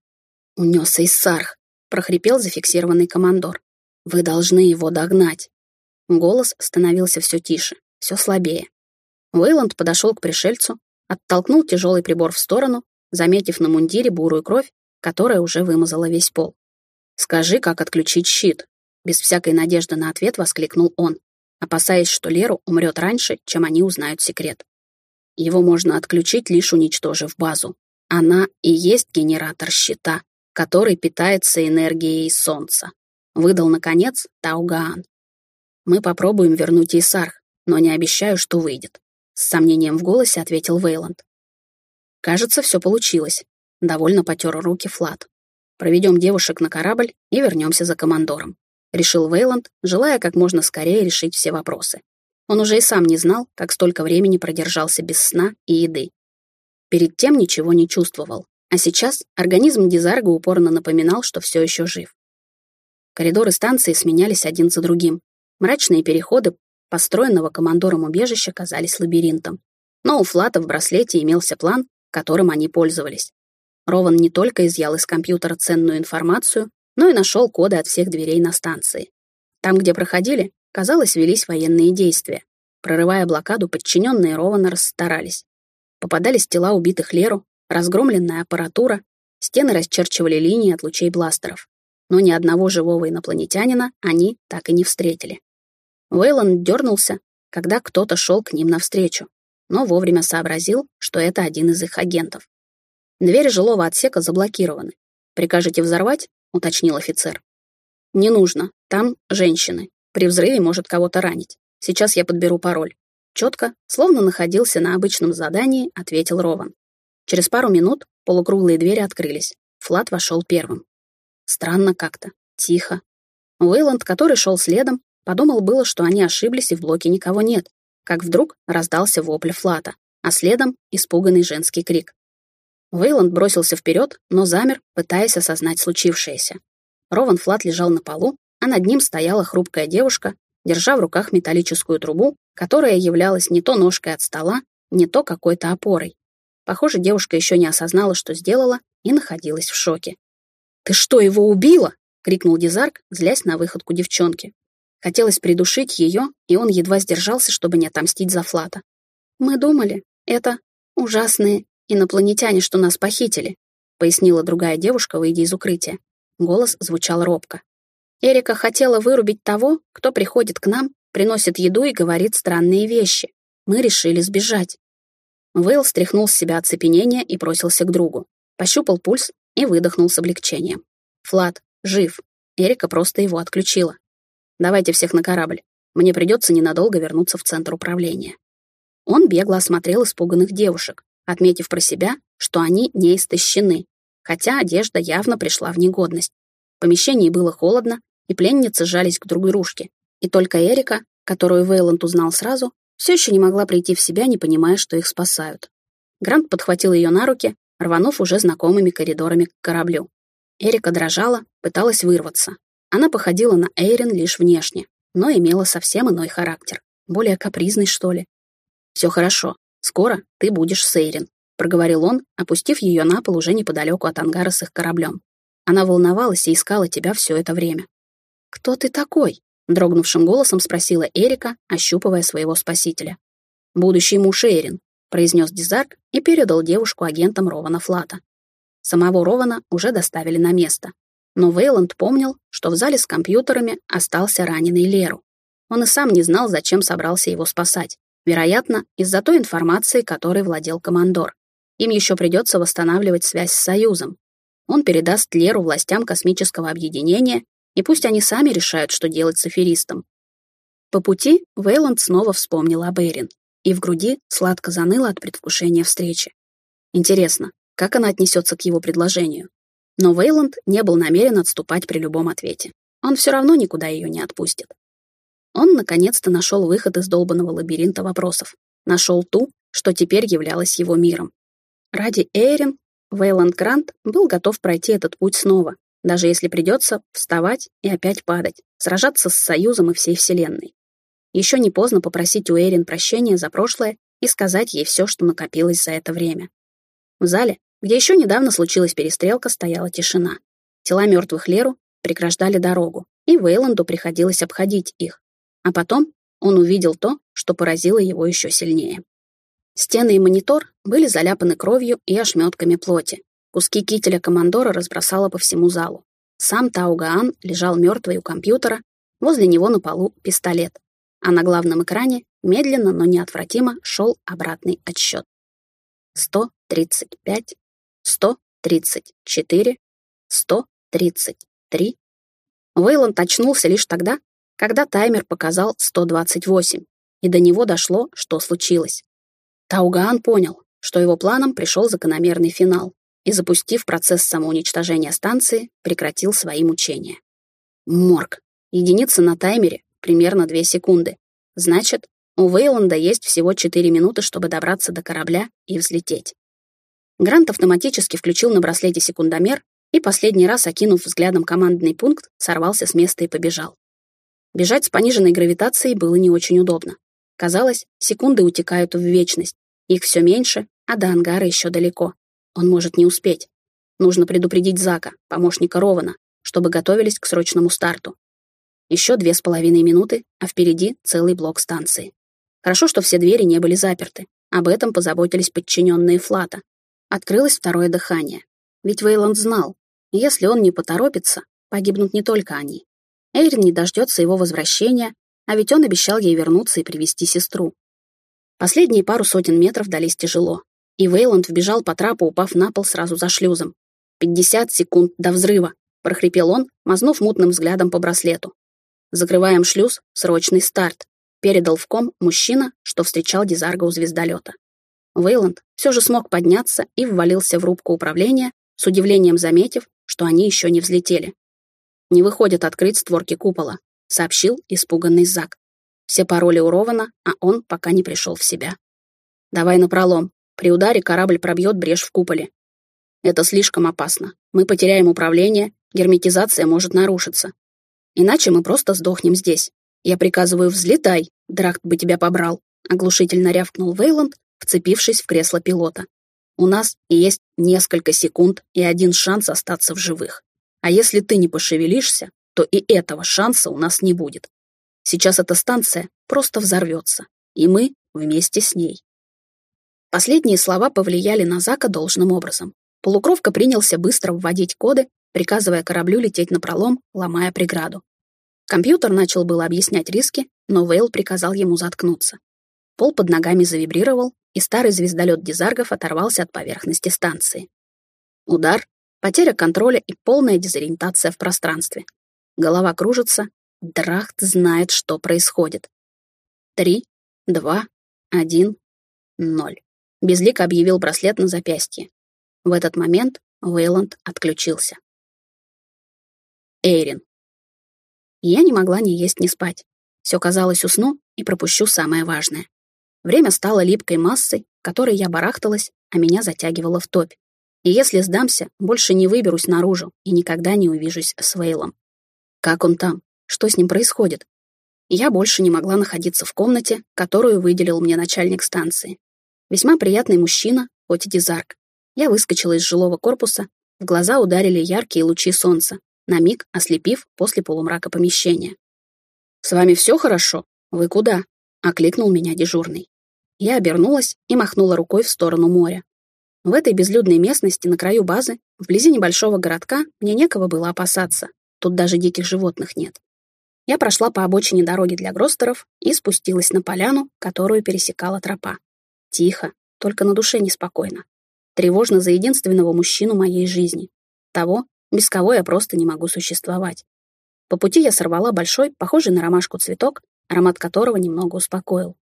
Унесся из Сарх, прохрипел зафиксированный командор. «Вы должны его догнать!» Голос становился все тише, все слабее. Уэйланд подошел к пришельцу, оттолкнул тяжелый прибор в сторону, заметив на мундире бурую кровь, которая уже вымазала весь пол. «Скажи, как отключить щит», без всякой надежды на ответ воскликнул он, опасаясь, что Леру умрет раньше, чем они узнают секрет. Его можно отключить, лишь уничтожив базу. Она и есть генератор щита, который питается энергией солнца. Выдал, наконец, Таугаан. Мы попробуем вернуть Исарх, но не обещаю, что выйдет. С сомнением в голосе ответил Вейланд. Кажется, все получилось. Довольно потер руки Флат. Проведем девушек на корабль и вернемся за командором. — решил Вейланд, желая как можно скорее решить все вопросы. Он уже и сам не знал, как столько времени продержался без сна и еды. Перед тем ничего не чувствовал, а сейчас организм Дизарга упорно напоминал, что все еще жив. Коридоры станции сменялись один за другим. Мрачные переходы построенного командором убежища казались лабиринтом. Но у Флата в браслете имелся план, которым они пользовались. Рован не только изъял из компьютера ценную информацию, но и нашел коды от всех дверей на станции. Там, где проходили, казалось, велись военные действия. Прорывая блокаду, подчиненные Рована расстарались. Попадались тела убитых Леру, разгромленная аппаратура, стены расчерчивали линии от лучей бластеров. Но ни одного живого инопланетянина они так и не встретили. Уэйланд дернулся, когда кто-то шел к ним навстречу, но вовремя сообразил, что это один из их агентов. Двери жилого отсека заблокированы. Прикажете взорвать? — уточнил офицер. «Не нужно. Там женщины. При взрыве может кого-то ранить. Сейчас я подберу пароль». Четко, словно находился на обычном задании, ответил Рован. Через пару минут полукруглые двери открылись. Флат вошел первым. Странно как-то. Тихо. Уэйланд, который шел следом, подумал было, что они ошиблись и в блоке никого нет, как вдруг раздался вопль Флата, а следом испуганный женский крик. Вейланд бросился вперед, но замер, пытаясь осознать случившееся. Рован Флат лежал на полу, а над ним стояла хрупкая девушка, держа в руках металлическую трубу, которая являлась не то ножкой от стола, не то какой-то опорой. Похоже, девушка еще не осознала, что сделала, и находилась в шоке. «Ты что, его убила?» — крикнул Дизарк, злясь на выходку девчонки. Хотелось придушить ее, и он едва сдержался, чтобы не отомстить за Флата. «Мы думали, это ужасные «Инопланетяне, что нас похитили», — пояснила другая девушка, выйдя из укрытия. Голос звучал робко. «Эрика хотела вырубить того, кто приходит к нам, приносит еду и говорит странные вещи. Мы решили сбежать». Вейл стряхнул с себя оцепенение и бросился к другу. Пощупал пульс и выдохнул с облегчением. Флат, жив. Эрика просто его отключила. «Давайте всех на корабль. Мне придется ненадолго вернуться в центр управления». Он бегло осмотрел испуганных девушек, отметив про себя, что они не истощены, хотя одежда явно пришла в негодность. В помещении было холодно, и пленницы жались к друг дружке. И только Эрика, которую Вейланд узнал сразу, все еще не могла прийти в себя, не понимая, что их спасают. Грант подхватил ее на руки, рванув уже знакомыми коридорами к кораблю. Эрика дрожала, пыталась вырваться. Она походила на Эйрин лишь внешне. но имела совсем иной характер, более капризный, что ли. «Все хорошо, скоро ты будешь Сейрин», — проговорил он, опустив ее на пол уже неподалеку от ангара с их кораблем. Она волновалась и искала тебя все это время. «Кто ты такой?» — дрогнувшим голосом спросила Эрика, ощупывая своего спасителя. «Будущий муж Эрин», — произнес Дизарк и передал девушку агентам Рована Флата. Самого Рована уже доставили на место. Но Вейланд помнил, что в зале с компьютерами остался раненый Леру. Он и сам не знал, зачем собрался его спасать. Вероятно, из-за той информации, которой владел командор. Им еще придется восстанавливать связь с Союзом. Он передаст Леру властям космического объединения, и пусть они сами решают, что делать с аферистом. По пути Вейланд снова вспомнил об Эрин, и в груди сладко заныло от предвкушения встречи. Интересно, как она отнесется к его предложению. Но Вейланд не был намерен отступать при любом ответе. Он все равно никуда ее не отпустит. Он наконец-то нашел выход из долбанного лабиринта вопросов. Нашел ту, что теперь являлась его миром. Ради Эйрин Вейланд Грант был готов пройти этот путь снова, даже если придется вставать и опять падать, сражаться с Союзом и всей Вселенной. Еще не поздно попросить у Эйрин прощения за прошлое и сказать ей все, что накопилось за это время. В зале где еще недавно случилась перестрелка, стояла тишина. Тела мертвых Леру преграждали дорогу, и Вейланду приходилось обходить их. А потом он увидел то, что поразило его еще сильнее. Стены и монитор были заляпаны кровью и ошметками плоти. Куски кителя командора разбросало по всему залу. Сам Таугаан лежал мертвый у компьютера, возле него на полу пистолет, а на главном экране медленно, но неотвратимо шел обратный отсчет. 135, сто тридцать четыре, сто тридцать три. Вейланд очнулся лишь тогда, когда таймер показал 128, и до него дошло, что случилось. Таугаан понял, что его планом пришел закономерный финал, и, запустив процесс самоуничтожения станции, прекратил свои мучения. Морг. Единица на таймере примерно 2 секунды. Значит, у Вейланда есть всего 4 минуты, чтобы добраться до корабля и взлететь. Грант автоматически включил на браслете секундомер и, последний раз окинув взглядом командный пункт, сорвался с места и побежал. Бежать с пониженной гравитацией было не очень удобно. Казалось, секунды утекают в вечность. Их все меньше, а до ангара еще далеко. Он может не успеть. Нужно предупредить Зака, помощника Рована, чтобы готовились к срочному старту. Еще две с половиной минуты, а впереди целый блок станции. Хорошо, что все двери не были заперты. Об этом позаботились подчиненные Флата, Открылось второе дыхание. Ведь Вейланд знал, если он не поторопится, погибнут не только они. Эйрин не дождется его возвращения, а ведь он обещал ей вернуться и привести сестру. Последние пару сотен метров дались тяжело, и Вейланд вбежал по трапу, упав на пол сразу за шлюзом. «Пятьдесят секунд до взрыва», — прохрипел он, мазнув мутным взглядом по браслету. «Закрываем шлюз, срочный старт», — передал в ком мужчина, что встречал Дизарга у звездолета. Вейланд все же смог подняться и ввалился в рубку управления, с удивлением заметив, что они еще не взлетели. «Не выходят открыть створки купола», — сообщил испуганный Зак. Все пароли у а он пока не пришел в себя. «Давай напролом. При ударе корабль пробьет брешь в куполе. Это слишком опасно. Мы потеряем управление, герметизация может нарушиться. Иначе мы просто сдохнем здесь. Я приказываю, взлетай, Дракт бы тебя побрал», — оглушительно рявкнул Вейланд, вцепившись в кресло пилота. У нас есть несколько секунд и один шанс остаться в живых. А если ты не пошевелишься, то и этого шанса у нас не будет. Сейчас эта станция просто взорвется, и мы вместе с ней. Последние слова повлияли на Зака должным образом. Полукровка принялся быстро вводить коды, приказывая кораблю лететь напролом, ломая преграду. Компьютер начал было объяснять риски, но Вейл приказал ему заткнуться. Пол под ногами завибрировал, и старый звездолет Дизаргов оторвался от поверхности станции. Удар, потеря контроля и полная дезориентация в пространстве. Голова кружится, Драхт знает, что происходит. Три, два, один, ноль. Безлик объявил браслет на запястье. В этот момент Вейланд отключился. Эйрин. Я не могла ни есть, ни спать. Все казалось, усну и пропущу самое важное. Время стало липкой массой, которой я барахталась, а меня затягивало в топь. И если сдамся, больше не выберусь наружу и никогда не увижусь с Вейлом. Как он там? Что с ним происходит? я больше не могла находиться в комнате, которую выделил мне начальник станции. Весьма приятный мужчина, хоть и дизарк. Я выскочила из жилого корпуса, в глаза ударили яркие лучи солнца, на миг ослепив после полумрака помещения. «С вами все хорошо? Вы куда?» — окликнул меня дежурный. Я обернулась и махнула рукой в сторону моря. В этой безлюдной местности на краю базы, вблизи небольшого городка, мне некого было опасаться. Тут даже диких животных нет. Я прошла по обочине дороги для гростеров и спустилась на поляну, которую пересекала тропа. Тихо, только на душе неспокойно. Тревожно за единственного мужчину моей жизни. Того, без кого я просто не могу существовать. По пути я сорвала большой, похожий на ромашку цветок, аромат которого немного успокоил.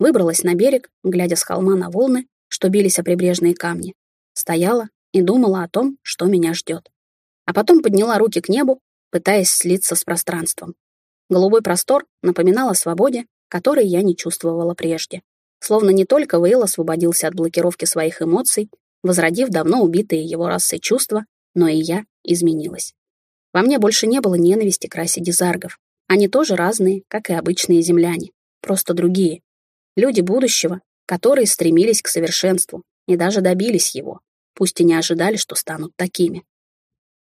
Выбралась на берег, глядя с холма на волны, что бились о прибрежные камни. Стояла и думала о том, что меня ждет. А потом подняла руки к небу, пытаясь слиться с пространством. Голубой простор напоминал о свободе, которой я не чувствовала прежде. Словно не только Вейл освободился от блокировки своих эмоций, возродив давно убитые его расой чувства, но и я изменилась. Во мне больше не было ненависти к расе дизаргов. Они тоже разные, как и обычные земляне, просто другие. Люди будущего, которые стремились к совершенству и даже добились его, пусть и не ожидали, что станут такими.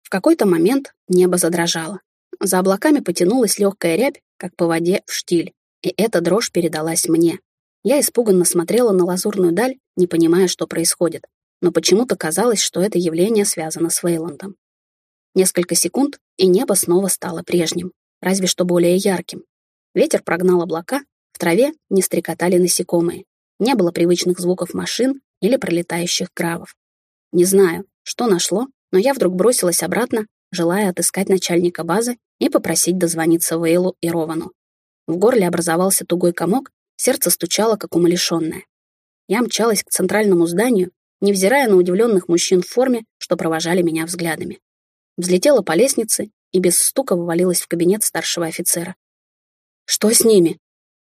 В какой-то момент небо задрожало. За облаками потянулась легкая рябь, как по воде в штиль, и эта дрожь передалась мне. Я испуганно смотрела на лазурную даль, не понимая, что происходит, но почему-то казалось, что это явление связано с Вейландом. Несколько секунд, и небо снова стало прежним, разве что более ярким. Ветер прогнал облака, в траве не стрекотали насекомые, не было привычных звуков машин или пролетающих гравов. Не знаю, что нашло, но я вдруг бросилась обратно, желая отыскать начальника базы и попросить дозвониться Вейлу и Ровану. В горле образовался тугой комок, сердце стучало, как умалишенное. Я мчалась к центральному зданию, невзирая на удивленных мужчин в форме, что провожали меня взглядами. Взлетела по лестнице и без стука вывалилась в кабинет старшего офицера. «Что с ними?»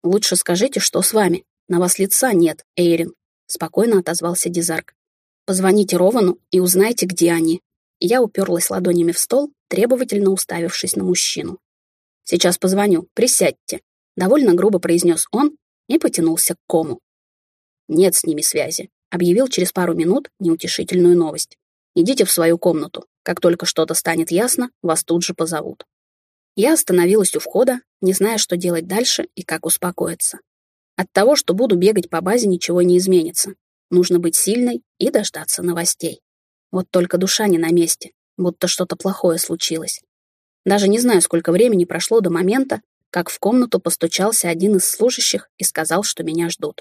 «Лучше скажите, что с вами. На вас лица нет, Эйрин», — спокойно отозвался Дизарк. «Позвоните Ровану и узнайте, где они». Я уперлась ладонями в стол, требовательно уставившись на мужчину. «Сейчас позвоню, присядьте», — довольно грубо произнес он и потянулся к кому. «Нет с ними связи», — объявил через пару минут неутешительную новость. «Идите в свою комнату. Как только что-то станет ясно, вас тут же позовут». Я остановилась у входа, не зная, что делать дальше и как успокоиться. От того, что буду бегать по базе, ничего не изменится. Нужно быть сильной и дождаться новостей. Вот только душа не на месте, будто что-то плохое случилось. Даже не знаю, сколько времени прошло до момента, как в комнату постучался один из служащих и сказал, что меня ждут.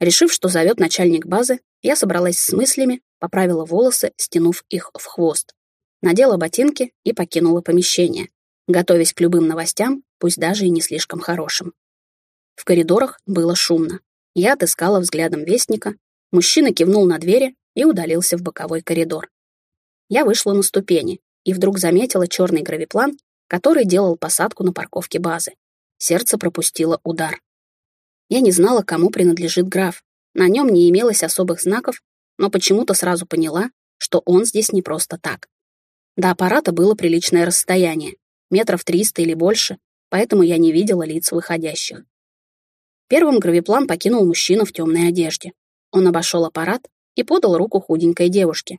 Решив, что зовет начальник базы, я собралась с мыслями, поправила волосы, стянув их в хвост. Надела ботинки и покинула помещение, готовясь к любым новостям, пусть даже и не слишком хорошим. В коридорах было шумно. Я отыскала взглядом вестника, мужчина кивнул на двери и удалился в боковой коридор. Я вышла на ступени и вдруг заметила черный гравиплан, который делал посадку на парковке базы. Сердце пропустило удар. Я не знала, кому принадлежит граф. На нем не имелось особых знаков, но почему-то сразу поняла, что он здесь не просто так. До аппарата было приличное расстояние, метров триста или больше, поэтому я не видела лиц выходящих. Первым гравиплан покинул мужчина в темной одежде. Он обошел аппарат и подал руку худенькой девушке.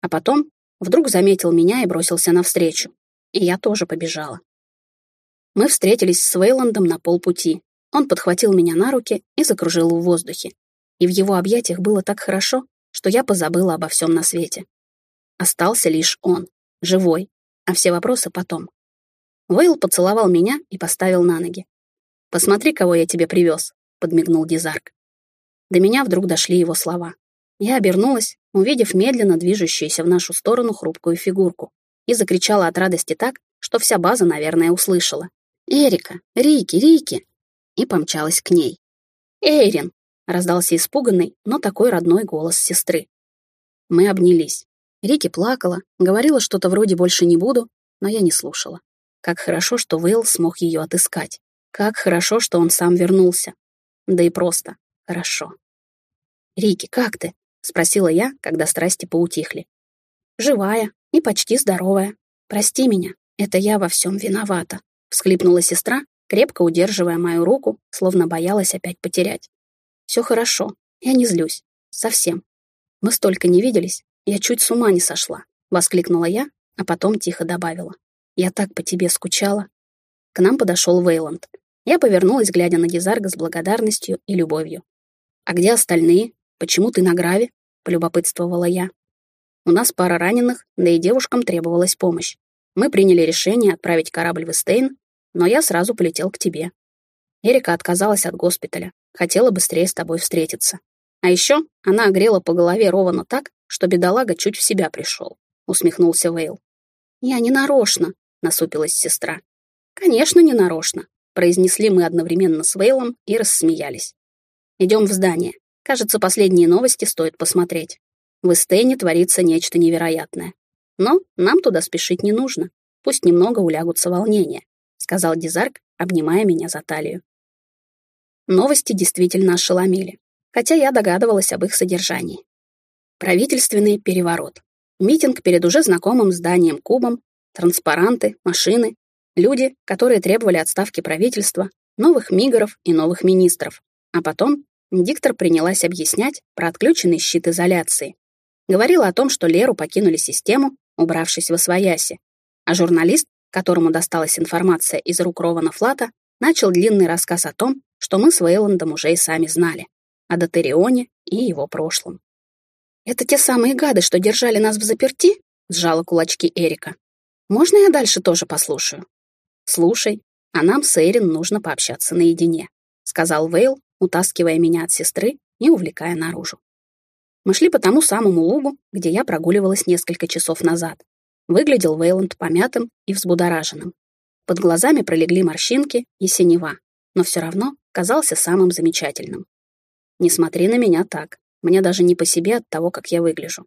А потом вдруг заметил меня и бросился навстречу. И я тоже побежала. Мы встретились с Вейландом на полпути. Он подхватил меня на руки и закружил в воздухе. И в его объятиях было так хорошо, что я позабыла обо всем на свете. Остался лишь он, живой, а все вопросы потом. Вейл поцеловал меня и поставил на ноги. «Посмотри, кого я тебе привез», — подмигнул Дизарк. До меня вдруг дошли его слова. Я обернулась, увидев медленно движущуюся в нашу сторону хрупкую фигурку, и закричала от радости так, что вся база, наверное, услышала. «Эрика! Рики! Рики!» и помчалась к ней. «Эйрин!» — раздался испуганный, но такой родной голос сестры. Мы обнялись. Рики плакала, говорила что-то вроде «больше не буду», но я не слушала. Как хорошо, что Вейл смог ее отыскать. Как хорошо, что он сам вернулся. Да и просто хорошо. «Рики, как ты?» — спросила я, когда страсти поутихли. «Живая и почти здоровая. Прости меня, это я во всем виновата», — всхлипнула сестра, крепко удерживая мою руку, словно боялась опять потерять. Все хорошо, я не злюсь. Совсем. Мы столько не виделись, я чуть с ума не сошла, воскликнула я, а потом тихо добавила. Я так по тебе скучала. К нам подошел Вейланд. Я повернулась, глядя на Дизарга с благодарностью и любовью. «А где остальные? Почему ты на граве?» — полюбопытствовала я. «У нас пара раненых, да и девушкам требовалась помощь. Мы приняли решение отправить корабль в Эстейн, но я сразу полетел к тебе. Эрика отказалась от госпиталя, хотела быстрее с тобой встретиться. А еще она огрела по голове Рована так, что бедолага чуть в себя пришел», — усмехнулся Вейл. «Я не нарочно», — насупилась сестра. «Конечно, не нарочно», — произнесли мы одновременно с Вейлом и рассмеялись. «Идем в здание. Кажется, последние новости стоит посмотреть. В Эстене творится нечто невероятное. Но нам туда спешить не нужно. Пусть немного улягутся волнения», — сказал Дизарк, обнимая меня за талию. Новости действительно ошеломили, хотя я догадывалась об их содержании. Правительственный переворот. Митинг перед уже знакомым зданием Кубом, транспаранты, машины, люди, которые требовали отставки правительства, новых мигров и новых министров. А потом диктор принялась объяснять про отключенный щит изоляции. Говорила о том, что Леру покинули систему, убравшись в освояси. А журналист, которому досталась информация из рук Рована Флата, начал длинный рассказ о том, что мы с Вейландом уже и сами знали, о Дотерионе и его прошлом. «Это те самые гады, что держали нас в заперти?» — сжала кулачки Эрика. «Можно я дальше тоже послушаю?» «Слушай, а нам с Эйрин нужно пообщаться наедине», — сказал Вейл, утаскивая меня от сестры и увлекая наружу. Мы шли по тому самому лугу, где я прогуливалась несколько часов назад. Выглядел Вейланд помятым и взбудораженным. Под глазами пролегли морщинки и синева, но все равно казался самым замечательным. «Не смотри на меня так», мне даже не по себе от того, как я выгляжу.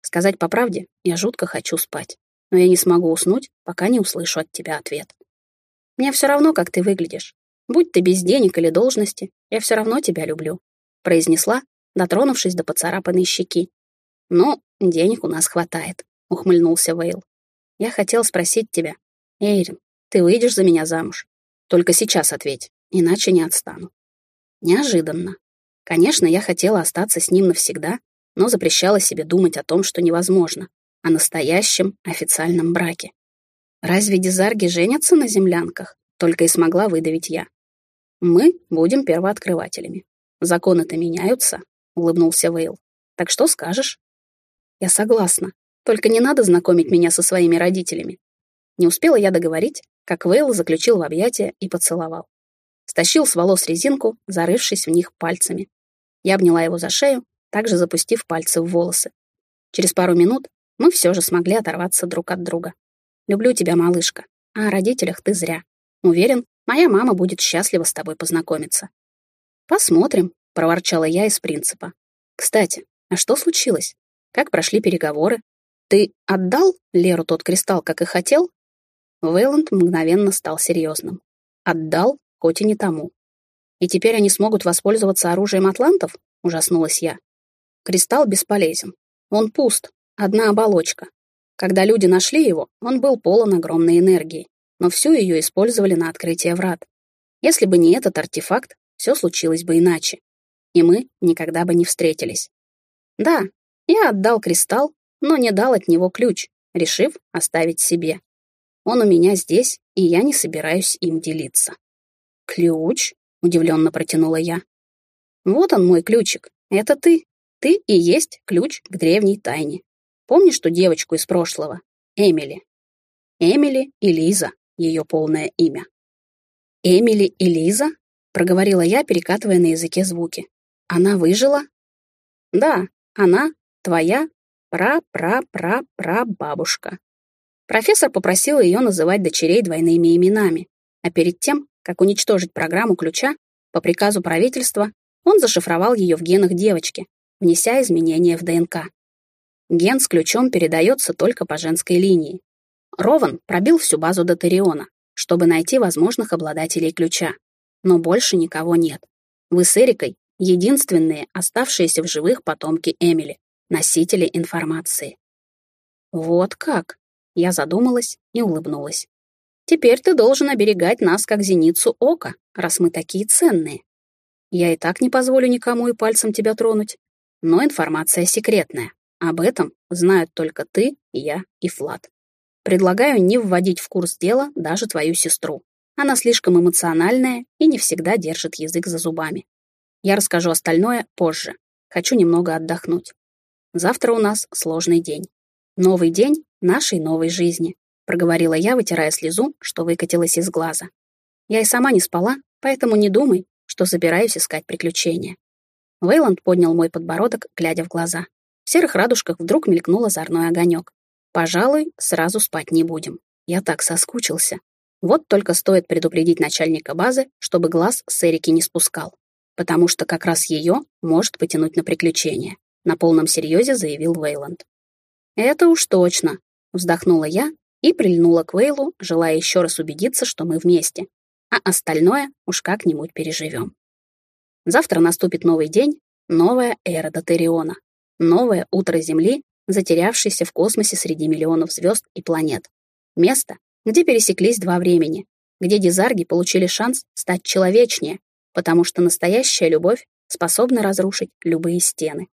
Сказать по правде, я жутко хочу спать. Но я не смогу уснуть, пока не услышу от тебя ответ. Мне все равно, как ты выглядишь. Будь ты без денег или должности, я все равно тебя люблю», — произнесла, дотронувшись до поцарапанной щеки. «Но денег у нас хватает», — ухмыльнулся Вейл. «Я хотел спросить тебя, Эйрин, ты выйдешь за меня замуж? Только сейчас ответь, иначе не отстану». Неожиданно. Конечно, я хотела остаться с ним навсегда, но запрещала себе думать о том, что невозможно, о настоящем официальном браке. Разве дизарги женятся на землянках? Только и смогла выдавить я. Мы будем первооткрывателями. Законы-то меняются, улыбнулся Вейл. Так что скажешь? Я согласна. Только не надо знакомить меня со своими родителями. Не успела я договорить, как Вейл заключил в объятия и поцеловал. Стащил с волос резинку, зарывшись в них пальцами. Я обняла его за шею, также запустив пальцы в волосы. Через пару минут мы все же смогли оторваться друг от друга. «Люблю тебя, малышка, а о родителях ты зря. Уверен, моя мама будет счастлива с тобой познакомиться». «Посмотрим», — проворчала я из принципа. «Кстати, а что случилось? Как прошли переговоры? Ты отдал Леру тот кристалл, как и хотел?» Вейланд мгновенно стал серьезным. «Отдал, хоть и не тому. И теперь они смогут воспользоваться оружием атлантов? Ужаснулась я. Кристалл бесполезен. Он пуст, одна оболочка. Когда люди нашли его, он был полон огромной энергии, но всю ее использовали на открытие врат. Если бы не этот артефакт, все случилось бы иначе. И мы никогда бы не встретились. Да, я отдал кристалл, но не дал от него ключ, решив оставить себе. Он у меня здесь, и я не собираюсь им делиться. Ключ? удивленно протянула я. Вот он мой ключик. Это ты. Ты и есть ключ к древней тайне. Помнишь ту девочку из прошлого? Эмили. Эмили и Лиза, ее полное имя. Эмили и Лиза? Проговорила я, перекатывая на языке звуки. Она выжила? Да, она твоя пра-пра-пра-пра-бабушка. Профессор попросил ее называть дочерей двойными именами, а перед тем как уничтожить программу ключа, по приказу правительства он зашифровал ее в генах девочки, внеся изменения в ДНК. Ген с ключом передается только по женской линии. Рован пробил всю базу Дотериона, чтобы найти возможных обладателей ключа. Но больше никого нет. Вы с Эрикой — единственные оставшиеся в живых потомки Эмили, носители информации. Вот как? Я задумалась и улыбнулась. Теперь ты должен оберегать нас, как зеницу ока, раз мы такие ценные. Я и так не позволю никому и пальцем тебя тронуть. Но информация секретная. Об этом знают только ты, я и Флат. Предлагаю не вводить в курс дела даже твою сестру. Она слишком эмоциональная и не всегда держит язык за зубами. Я расскажу остальное позже. Хочу немного отдохнуть. Завтра у нас сложный день. Новый день нашей новой жизни проговорила я, вытирая слезу, что выкатилась из глаза. Я и сама не спала, поэтому не думай, что собираюсь искать приключения. Вейланд поднял мой подбородок, глядя в глаза. В серых радужках вдруг мелькнул озорной огонек. Пожалуй, сразу спать не будем. Я так соскучился. Вот только стоит предупредить начальника базы, чтобы глаз с Эрики не спускал. Потому что как раз ее может потянуть на приключения. На полном серьезе заявил Вейланд. «Это уж точно», — вздохнула я и прильнула к Вейлу, желая еще раз убедиться, что мы вместе, а остальное уж как-нибудь переживем. Завтра наступит новый день, новая эра Дотериона, новое утро Земли, затерявшееся в космосе среди миллионов звезд и планет. Место, где пересеклись два времени, где дизарги получили шанс стать человечнее, потому что настоящая любовь способна разрушить любые стены.